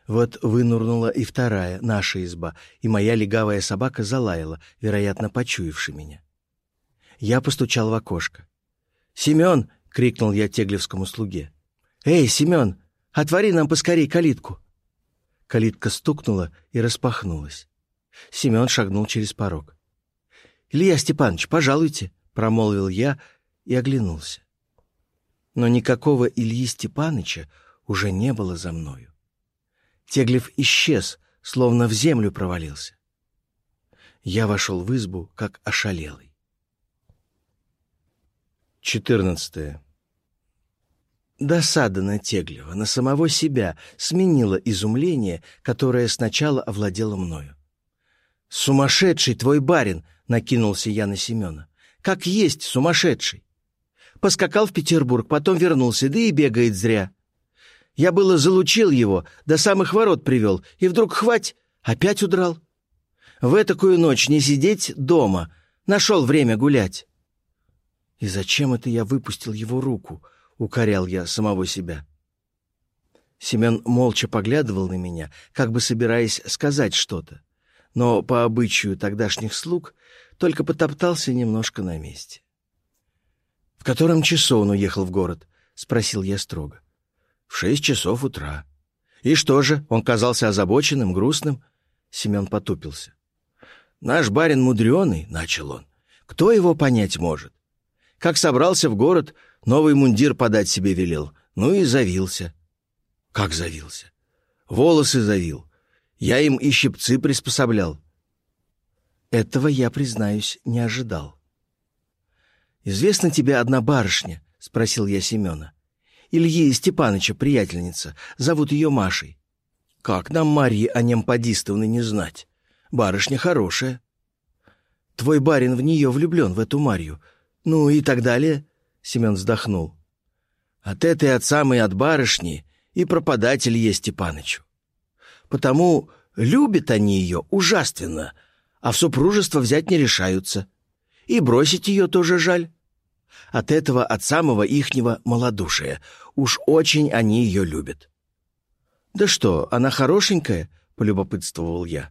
S1: Вот вынурнула и вторая, наша изба, и моя легавая собака залаяла, вероятно, почуявши меня. Я постучал в окошко. «Семен!» — крикнул я теглевскому слуге. «Эй, Семен, отвори нам поскорей калитку!» Калитка стукнула и распахнулась. Семен шагнул через порог. «Илья Степанович, пожалуйте», — промолвил я и оглянулся. Но никакого Ильи Степаныча уже не было за мною. Теглев исчез, словно в землю провалился. Я вошел в избу, как ошалелый. Четырнадцатое. Досада на Теглева, на самого себя, сменила изумление, которое сначала овладело мною. «Сумасшедший твой барин!» — накинулся я на Семена. «Как есть сумасшедший!» Поскакал в Петербург, потом вернулся, да и бегает зря. Я было залучил его, до самых ворот привел, и вдруг хвать, опять удрал. В этакую ночь не сидеть дома, нашел время гулять. И зачем это я выпустил его руку? Укорял я самого себя. Семен молча поглядывал на меня, как бы собираясь сказать что-то но по обычаю тогдашних слуг только потоптался немножко на месте. «В котором часу он уехал в город?» — спросил я строго. «В шесть часов утра». «И что же, он казался озабоченным, грустным?» Семен потупился. «Наш барин мудреный», — начал он. «Кто его понять может? Как собрался в город, новый мундир подать себе велел. Ну и завился». «Как завился?» «Волосы завил. Я им и щипцы приспособлял. Этого я, признаюсь, не ожидал. «Известна тебе одна барышня?» — спросил я Семена. Ильи Степаныча приятельница. Зовут ее Машей. Как нам Марьи Анемпадистовны не знать? Барышня хорошая. Твой барин в нее влюблен, в эту Марью. Ну и так далее. Семен вздохнул. От этой от самой от барышни и пропадать Илье Степанычу. Потому любят они ее ужаственно, а в супружество взять не решаются. И бросить ее тоже жаль. От этого, от самого ихнего малодушия. Уж очень они ее любят. «Да что, она хорошенькая?» — полюбопытствовал я.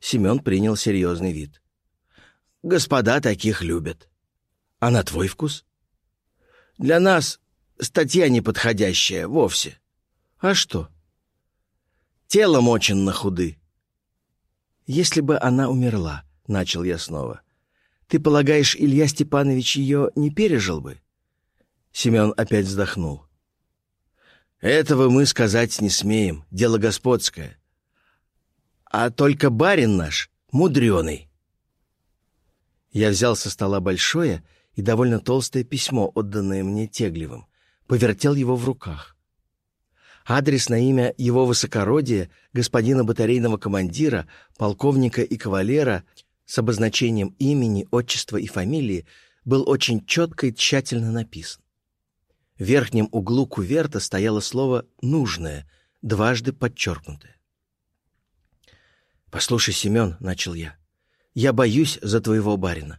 S1: Семен принял серьезный вид. «Господа таких любят. А на твой вкус?» «Для нас статья неподходящая вовсе. А что?» «Телом очень на худы». «Если бы она умерла», — начал я снова, — «ты полагаешь, Илья Степанович ее не пережил бы?» Семен опять вздохнул. «Этого мы сказать не смеем, дело господское. А только барин наш мудреный». Я взял со стола большое и довольно толстое письмо, отданное мне Теглевым, повертел его в руках. Адрес на имя его высокородия, господина батарейного командира, полковника и кавалера с обозначением имени, отчества и фамилии был очень четко и тщательно написан. В верхнем углу куверта стояло слово «нужное», дважды подчеркнутое. «Послушай, Семен», — начал я, — «я боюсь за твоего барина.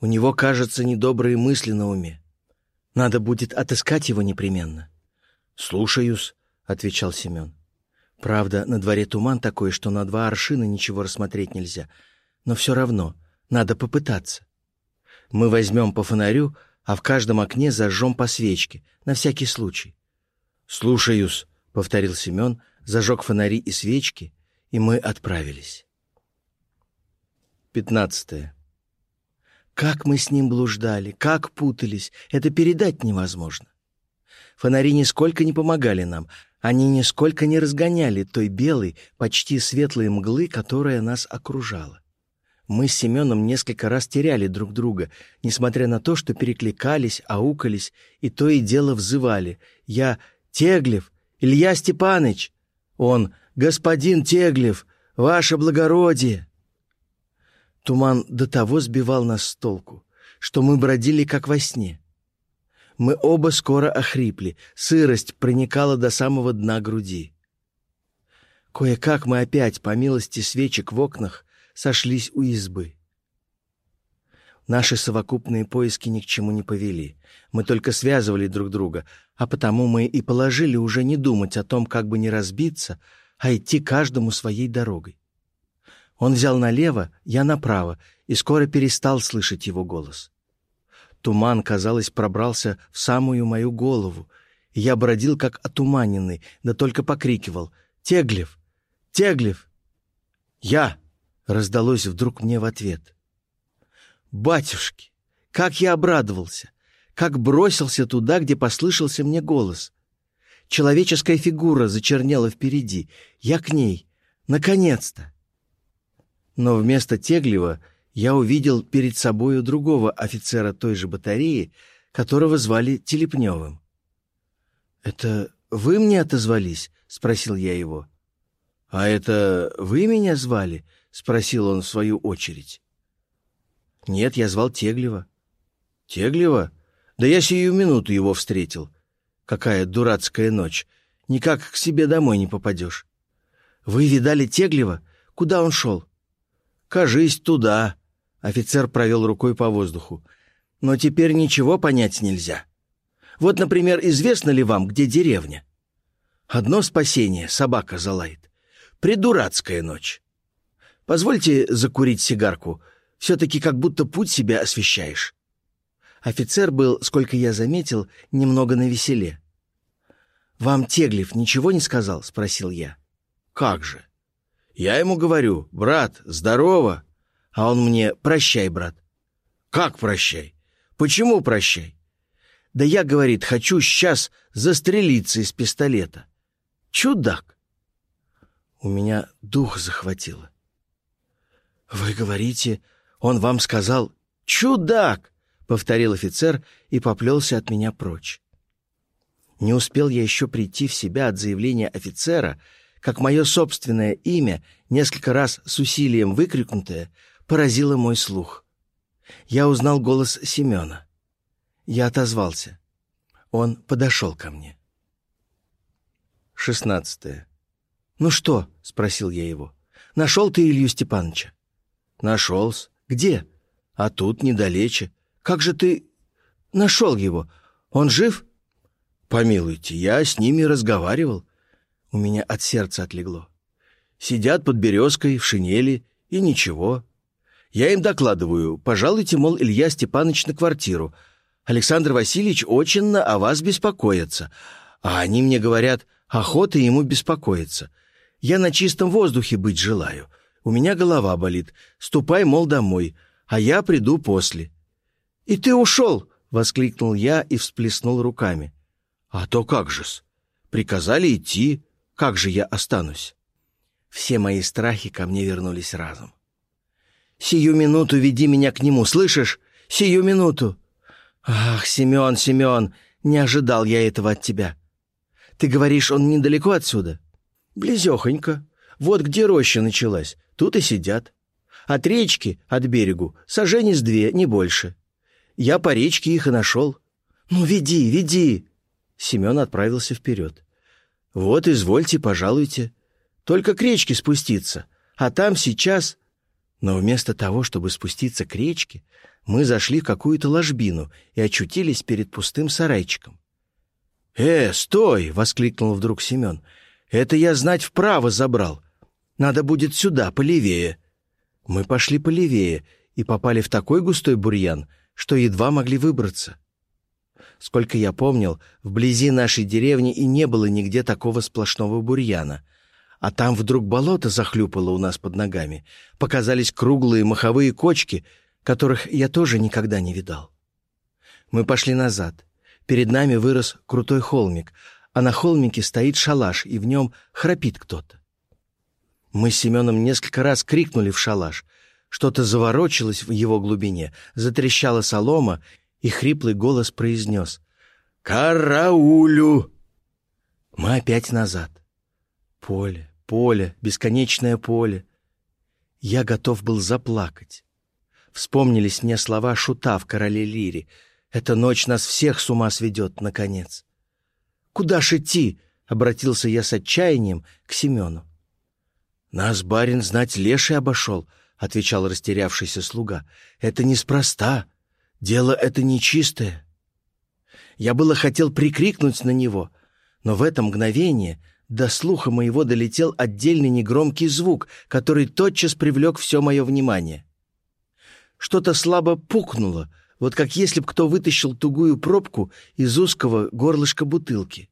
S1: У него, кажется, недобрые мысли на уме. Надо будет отыскать его непременно». «Слушаюсь», — отвечал Семен. «Правда, на дворе туман такой, что на два аршина ничего рассмотреть нельзя. Но все равно, надо попытаться. Мы возьмем по фонарю, а в каждом окне зажжем по свечке, на всякий случай. «Слушаюсь», — повторил Семен, зажег фонари и свечки, и мы отправились. Пятнадцатое. Как мы с ним блуждали, как путались, это передать невозможно. Фонари нисколько не помогали нам, они нисколько не разгоняли той белой, почти светлой мглы, которая нас окружала. Мы с Семеном несколько раз теряли друг друга, несмотря на то, что перекликались, аукались и то и дело взывали. Я «Теглев! Илья Степаныч!» Он «Господин Теглев! Ваше благородие!» Туман до того сбивал нас с толку, что мы бродили как во сне. Мы оба скоро охрипли, сырость проникала до самого дна груди. Кое-как мы опять, по милости свечек в окнах, сошлись у избы. Наши совокупные поиски ни к чему не повели. Мы только связывали друг друга, а потому мы и положили уже не думать о том, как бы не разбиться, а идти каждому своей дорогой. Он взял налево, я направо, и скоро перестал слышать его голос. Туман, казалось, пробрался в самую мою голову, и я бродил как отуманенный, да только покрикивал «Теглев! Теглев!» «Я!» Раздалось вдруг мне в ответ. «Батюшки! Как я обрадовался! Как бросился туда, где послышался мне голос! Человеческая фигура зачернела впереди. Я к ней. Наконец-то!» Но вместо Теглева я увидел перед собою другого офицера той же батареи, которого звали Телепневым. «Это вы мне отозвались?» — спросил я его. «А это вы меня звали?» — спросил он в свою очередь. «Нет, я звал Теглева». «Теглева? Да я сию минуту его встретил. Какая дурацкая ночь. Никак к себе домой не попадешь». «Вы видали Теглева? Куда он шел?» «Кажись, туда». Офицер провел рукой по воздуху. «Но теперь ничего понять нельзя. Вот, например, известно ли вам, где деревня?» «Одно спасение — собака залает. Придурацкая ночь. Позвольте закурить сигарку. Все-таки как будто путь себя освещаешь». Офицер был, сколько я заметил, немного навеселе. «Вам Теглев ничего не сказал?» — спросил я. «Как же?» «Я ему говорю, брат, здорово!» А он мне «прощай, брат». «Как прощай? Почему прощай?» «Да я, — говорит, — хочу сейчас застрелиться из пистолета». «Чудак!» У меня дух захватило. «Вы говорите, он вам сказал «Чудак!»» — повторил офицер и поплелся от меня прочь. Не успел я еще прийти в себя от заявления офицера, как мое собственное имя, несколько раз с усилием выкрикнутое, поразило мой слух. Я узнал голос Семена. Я отозвался. Он подошел ко мне. Шестнадцатое. «Ну что?» — спросил я его. «Нашел ты Илью Степановича?» «Нашел-с. Где?» «А тут, недалече. Как же ты...» «Нашел его. Он жив?» «Помилуйте, я с ними разговаривал». У меня от сердца отлегло. Сидят под березкой, в шинели, и ничего. Я им докладываю, пожалуйте, мол, Илья Степанович на квартиру. Александр Васильевич очень о вас беспокоится. А они мне говорят, охота ему беспокоиться. Я на чистом воздухе быть желаю. У меня голова болит. Ступай, мол, домой, а я приду после». «И ты ушел!» — воскликнул я и всплеснул руками. «А то как же-с? Приказали идти. Как же я останусь?» Все мои страхи ко мне вернулись разом. «Сию минуту веди меня к нему, слышишь? Сию минуту!» «Ах, Семен, Семен, не ожидал я этого от тебя. Ты говоришь, он недалеко отсюда?» «Близехонько. Вот где роща началась, тут и сидят. От речки, от берегу, саженец две, не больше. Я по речке их и нашел. Ну, веди, веди!» Семен отправился вперед. «Вот, извольте, пожалуйте. Только к речке спуститься, а там сейчас...» Но вместо того, чтобы спуститься к речке, мы зашли в какую-то ложбину и очутились перед пустым сарайчиком. «Э, стой!» — воскликнул вдруг Семен. «Это я знать вправо забрал. Надо будет сюда, полевее». Мы пошли полевее и попали в такой густой бурьян, что едва могли выбраться. Сколько я помнил, вблизи нашей деревни и не было нигде такого сплошного бурьяна. А там вдруг болото захлюпало у нас под ногами. Показались круглые маховые кочки, которых я тоже никогда не видал. Мы пошли назад. Перед нами вырос крутой холмик, а на холмике стоит шалаш, и в нем храпит кто-то. Мы с Семеном несколько раз крикнули в шалаш. Что-то заворочилось в его глубине, затрещала солома, и хриплый голос произнес «Караулю!». Мы опять назад. Поле, поле, бесконечное поле. Я готов был заплакать. Вспомнились мне слова шута в «Короле Лире». Эта ночь нас всех с ума сведет, наконец. «Куда ж идти?» — обратился я с отчаянием к Семену. «Нас, барин, знать, леший обошел», — отвечал растерявшийся слуга. «Это неспроста. Дело это нечистое». Я было хотел прикрикнуть на него, но в это мгновение до слуха моего долетел отдельный негромкий звук, который тотчас привлек все мое внимание. Что-то слабо пукнуло, вот как если б кто вытащил тугую пробку из узкого горлышка бутылки.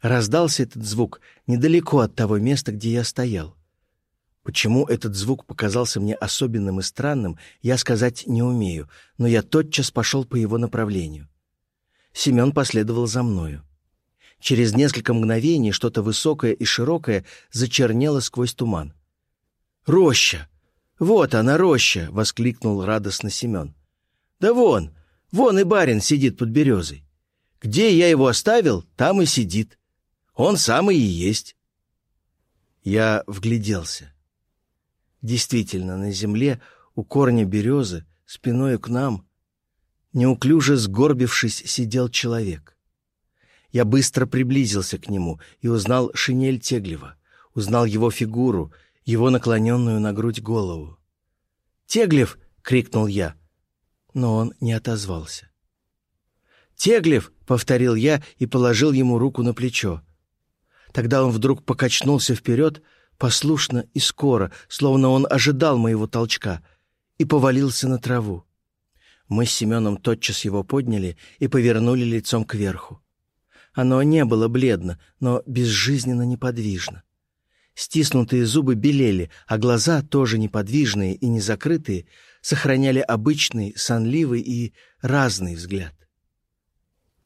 S1: Раздался этот звук недалеко от того места, где я стоял. Почему этот звук показался мне особенным и странным, я сказать не умею, но я тотчас пошел по его направлению. Семен последовал за мною. Через несколько мгновений что-то высокое и широкое зачернело сквозь туман. «Роща! Вот она, роща!» — воскликнул радостно Семен. «Да вон, вон и барин сидит под березой. Где я его оставил, там и сидит. Он самый и есть». Я вгляделся. Действительно, на земле у корня березы, спиной к нам, неуклюже сгорбившись, сидел человек. Я быстро приблизился к нему и узнал шинель Теглева, узнал его фигуру, его наклоненную на грудь голову. «Теглев!» — крикнул я, но он не отозвался. «Теглев!» — повторил я и положил ему руку на плечо. Тогда он вдруг покачнулся вперед, послушно и скоро, словно он ожидал моего толчка, и повалился на траву. Мы с Семеном тотчас его подняли и повернули лицом кверху. Оно не было бледно, но безжизненно неподвижно. Стиснутые зубы белели, а глаза, тоже неподвижные и незакрытые, сохраняли обычный, сонливый и разный взгляд.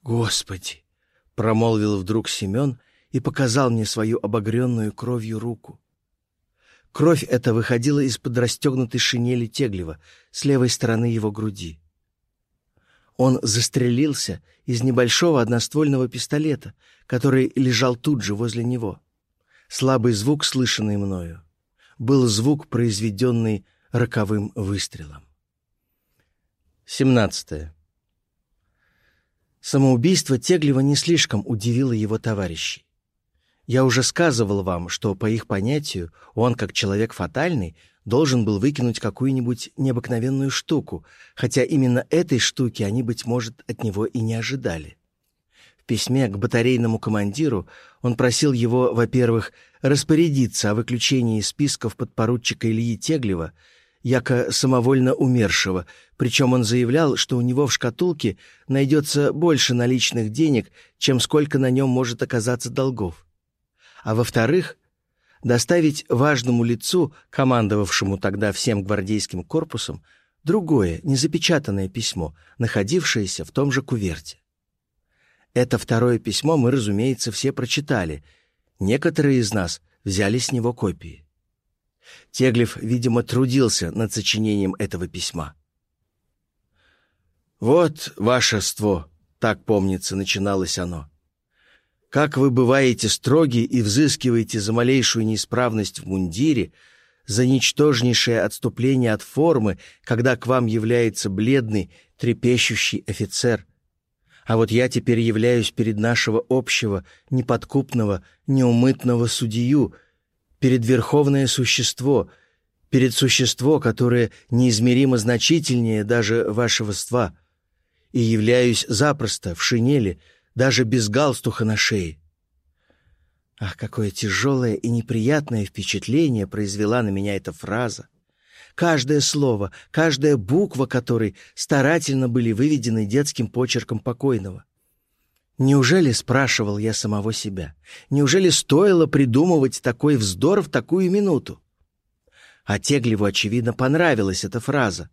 S1: «Господи!» — промолвил вдруг Семен и показал мне свою обогренную кровью руку. Кровь эта выходила из-под расстегнутой шинели Теглева с левой стороны его груди. Он застрелился из небольшого одноствольного пистолета, который лежал тут же возле него. Слабый звук, слышанный мною, был звук, произведенный роковым выстрелом. 17. Самоубийство Теглева не слишком удивило его товарищей. Я уже сказывал вам, что, по их понятию, он, как человек фатальный, должен был выкинуть какую-нибудь необыкновенную штуку, хотя именно этой штуки они, быть может, от него и не ожидали. В письме к батарейному командиру он просил его, во-первых, распорядиться о выключении из списков подпоручика Ильи Теглева, яко самовольно умершего, причем он заявлял, что у него в шкатулке найдется больше наличных денег, чем сколько на нем может оказаться долгов. А во-вторых, доставить важному лицу, командовавшему тогда всем гвардейским корпусом, другое, незапечатанное письмо, находившееся в том же куверте. Это второе письмо мы, разумеется, все прочитали. Некоторые из нас взяли с него копии. Теглев, видимо, трудился над сочинением этого письма. «Вот вашество», — так, помнится, начиналось оно. «Как вы бываете строги и взыскиваете за малейшую неисправность в мундире, за ничтожнейшее отступление от формы, когда к вам является бледный, трепещущий офицер. А вот я теперь являюсь перед нашего общего, неподкупного, неумытного судью, перед верховное существо, перед существо, которое неизмеримо значительнее даже вашего ства, и являюсь запросто в шинели, даже без галстуха на шее. Ах, какое тяжелое и неприятное впечатление произвела на меня эта фраза. Каждое слово, каждая буква которой старательно были выведены детским почерком покойного. Неужели, спрашивал я самого себя, неужели стоило придумывать такой вздор в такую минуту? А Теглеву, очевидно, понравилась эта фраза.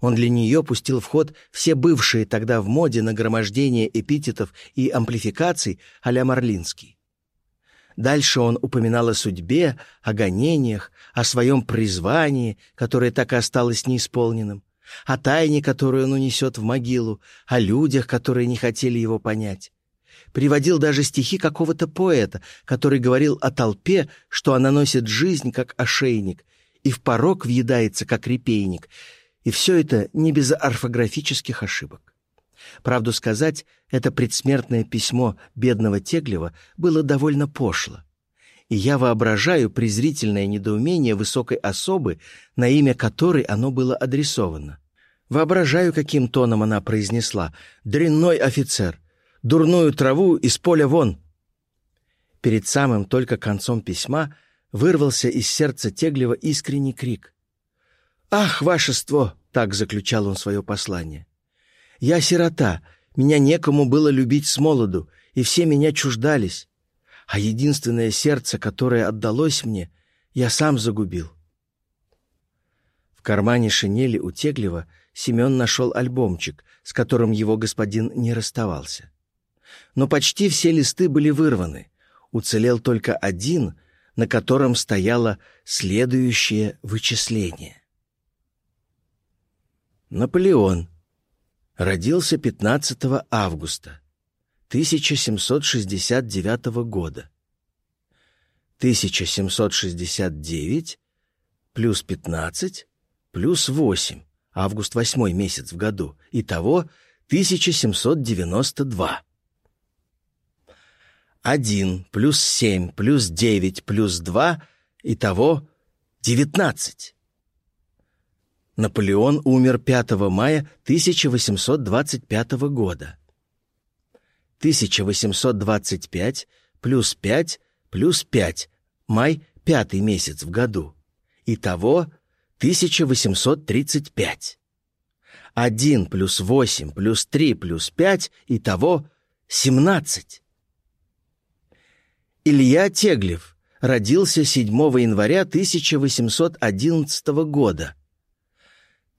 S1: Он для нее пустил в ход все бывшие тогда в моде нагромождение эпитетов и амплификаций а-ля Марлинский. Дальше он упоминал о судьбе, о гонениях, о своем призвании, которое так и осталось неисполненным, о тайне, которую он унесет в могилу, о людях, которые не хотели его понять приводил даже стихи какого-то поэта, который говорил о толпе, что она носит жизнь, как ошейник, и в порог въедается, как репейник. И все это не без орфографических ошибок. Правду сказать, это предсмертное письмо бедного Теглева было довольно пошло. И я воображаю презрительное недоумение высокой особы, на имя которой оно было адресовано. Воображаю, каким тоном она произнесла «Дрянной офицер! дурную траву из поля вон!» Перед самым только концом письма вырвался из сердца Теглева искренний крик. «Ах, вашество!» — так заключал он свое послание. «Я сирота, меня некому было любить с молоду, и все меня чуждались, а единственное сердце, которое отдалось мне, я сам загубил». В кармане шинели у Теглева Семен нашел альбомчик, с которым его господин не расставался но почти все листы были вырваны. Уцелел только один, на котором стояло следующее вычисление. Наполеон родился 15 августа 1769 года. 1769 плюс 15 плюс 8, август восьмой месяц в году, итого 1792. 1 плюс 7 плюс 9 плюс 2, итого 19. Наполеон умер 5 мая 1825 года. 1825 плюс 5 плюс 5, май – пятый месяц в году. Итого 1835. 1 плюс 8 плюс 3 плюс 5, итого 17. Илья Теглев родился 7 января 1811 года.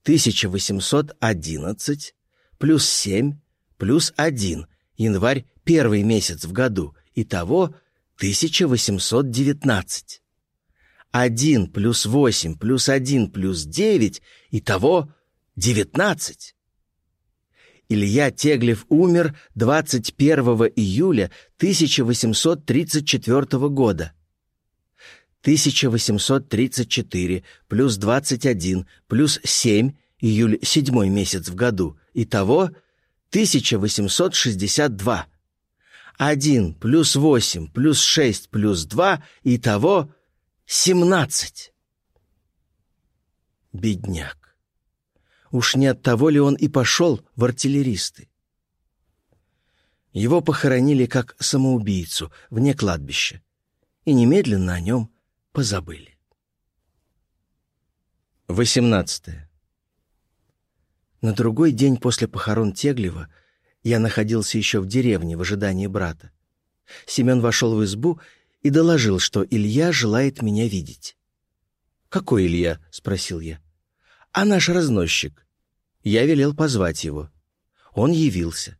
S1: 1811 плюс 7 плюс 1, январь – первый месяц в году, итого 1819. 1 плюс 8 плюс 1 плюс 9, итого 19. Илья Теглев умер 21 июля 1834 года. 1834 плюс 21 плюс 7, июль седьмой месяц в году, итого 1862. 1 плюс 8 плюс 6 плюс 2, итого 17. Бедняк. Уж не от того ли он и пошел в артиллеристы? Его похоронили как самоубийцу вне кладбища, и немедленно о нем позабыли. 18. На другой день после похорон Теглева я находился еще в деревне в ожидании брата. Семен вошел в избу и доложил, что Илья желает меня видеть. «Какой Илья?» — спросил я. «А наш разносчик. Я велел позвать его. Он явился.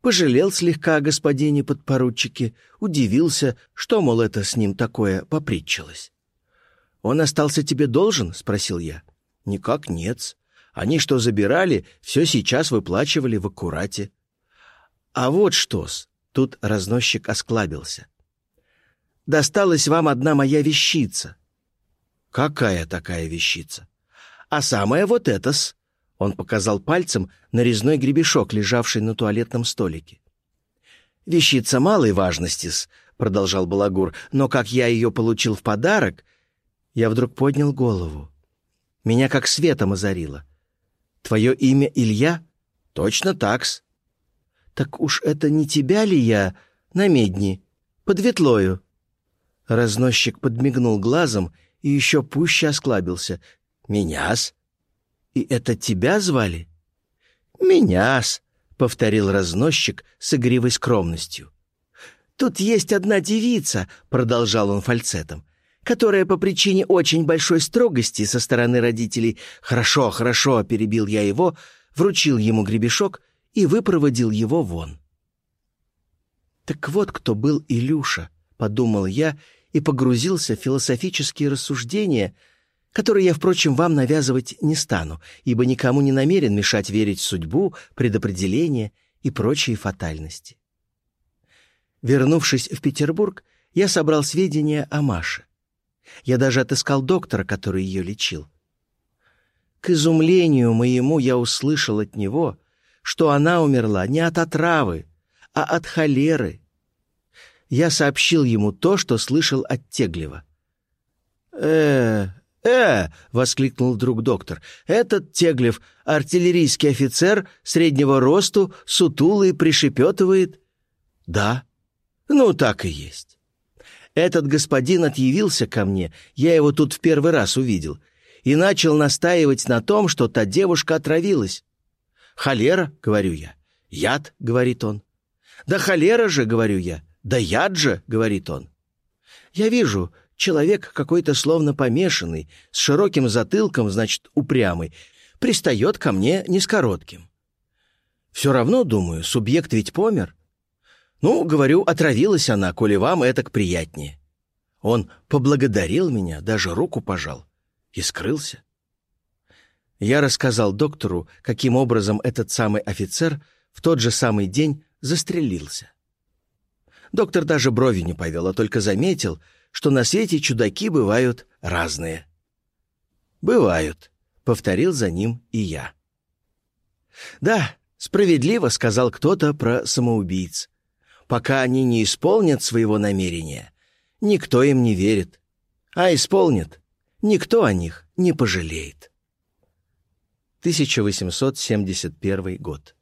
S1: Пожалел слегка о господине подпоручике, удивился, что, мол, это с ним такое попритчилось. «Он остался тебе должен?» — спросил я. «Никак нет. Они что забирали, все сейчас выплачивали в аккурате». «А вот что-с!» — тут разносчик осклабился. «Досталась вам одна моя вещица». «Какая такая вещица?» «А самая вот эта-с!» Он показал пальцем на резной гребешок, лежавший на туалетном столике. «Вещица малой важности-с», — продолжал Балагур, «но как я ее получил в подарок...» Я вдруг поднял голову. Меня как светом озарило. «Твое имя Илья?» «Точно такс». «Так уж это не тебя ли я на медни, под ветлою?» Разносчик подмигнул глазом и еще пуще осклабился. «Меня-с?» «И это тебя звали?» «Меня-с», — повторил разносчик с игривой скромностью. «Тут есть одна девица», — продолжал он фальцетом, «которая по причине очень большой строгости со стороны родителей...» «Хорошо, хорошо», — перебил я его, вручил ему гребешок и выпроводил его вон. «Так вот кто был Илюша», — подумал я и погрузился в философические рассуждения — который я, впрочем, вам навязывать не стану, ибо никому не намерен мешать верить в судьбу, предопределение и прочие фатальности. Вернувшись в Петербург, я собрал сведения о Маше. Я даже отыскал доктора, который ее лечил. К изумлению моему я услышал от него, что она умерла не от отравы, а от холеры. Я сообщил ему то, что слышал от Теглева. «Э, «Э!» — воскликнул вдруг доктор. «Этот Теглев — артиллерийский офицер, среднего росту, сутулый, пришепетывает». «Да». «Ну, так и есть». Этот господин отъявился ко мне, я его тут в первый раз увидел, и начал настаивать на том, что та девушка отравилась. «Холера», — говорю я. «Яд», — говорит он. «Да холера же», — говорю я. «Да яд же», — говорит он. Я вижу, Человек какой-то словно помешанный, с широким затылком, значит, упрямый, пристает ко мне не с коротким. Все равно, думаю, субъект ведь помер. Ну, говорю, отравилась она, коли вам это приятнее. Он поблагодарил меня, даже руку пожал и скрылся. Я рассказал доктору, каким образом этот самый офицер в тот же самый день застрелился. Доктор даже брови не повел, а только заметил, что на свете чудаки бывают разные. «Бывают», — повторил за ним и я. «Да, справедливо», — сказал кто-то про самоубийц. «Пока они не исполнят своего намерения, никто им не верит. А исполнят, никто о них не пожалеет». 1871 год.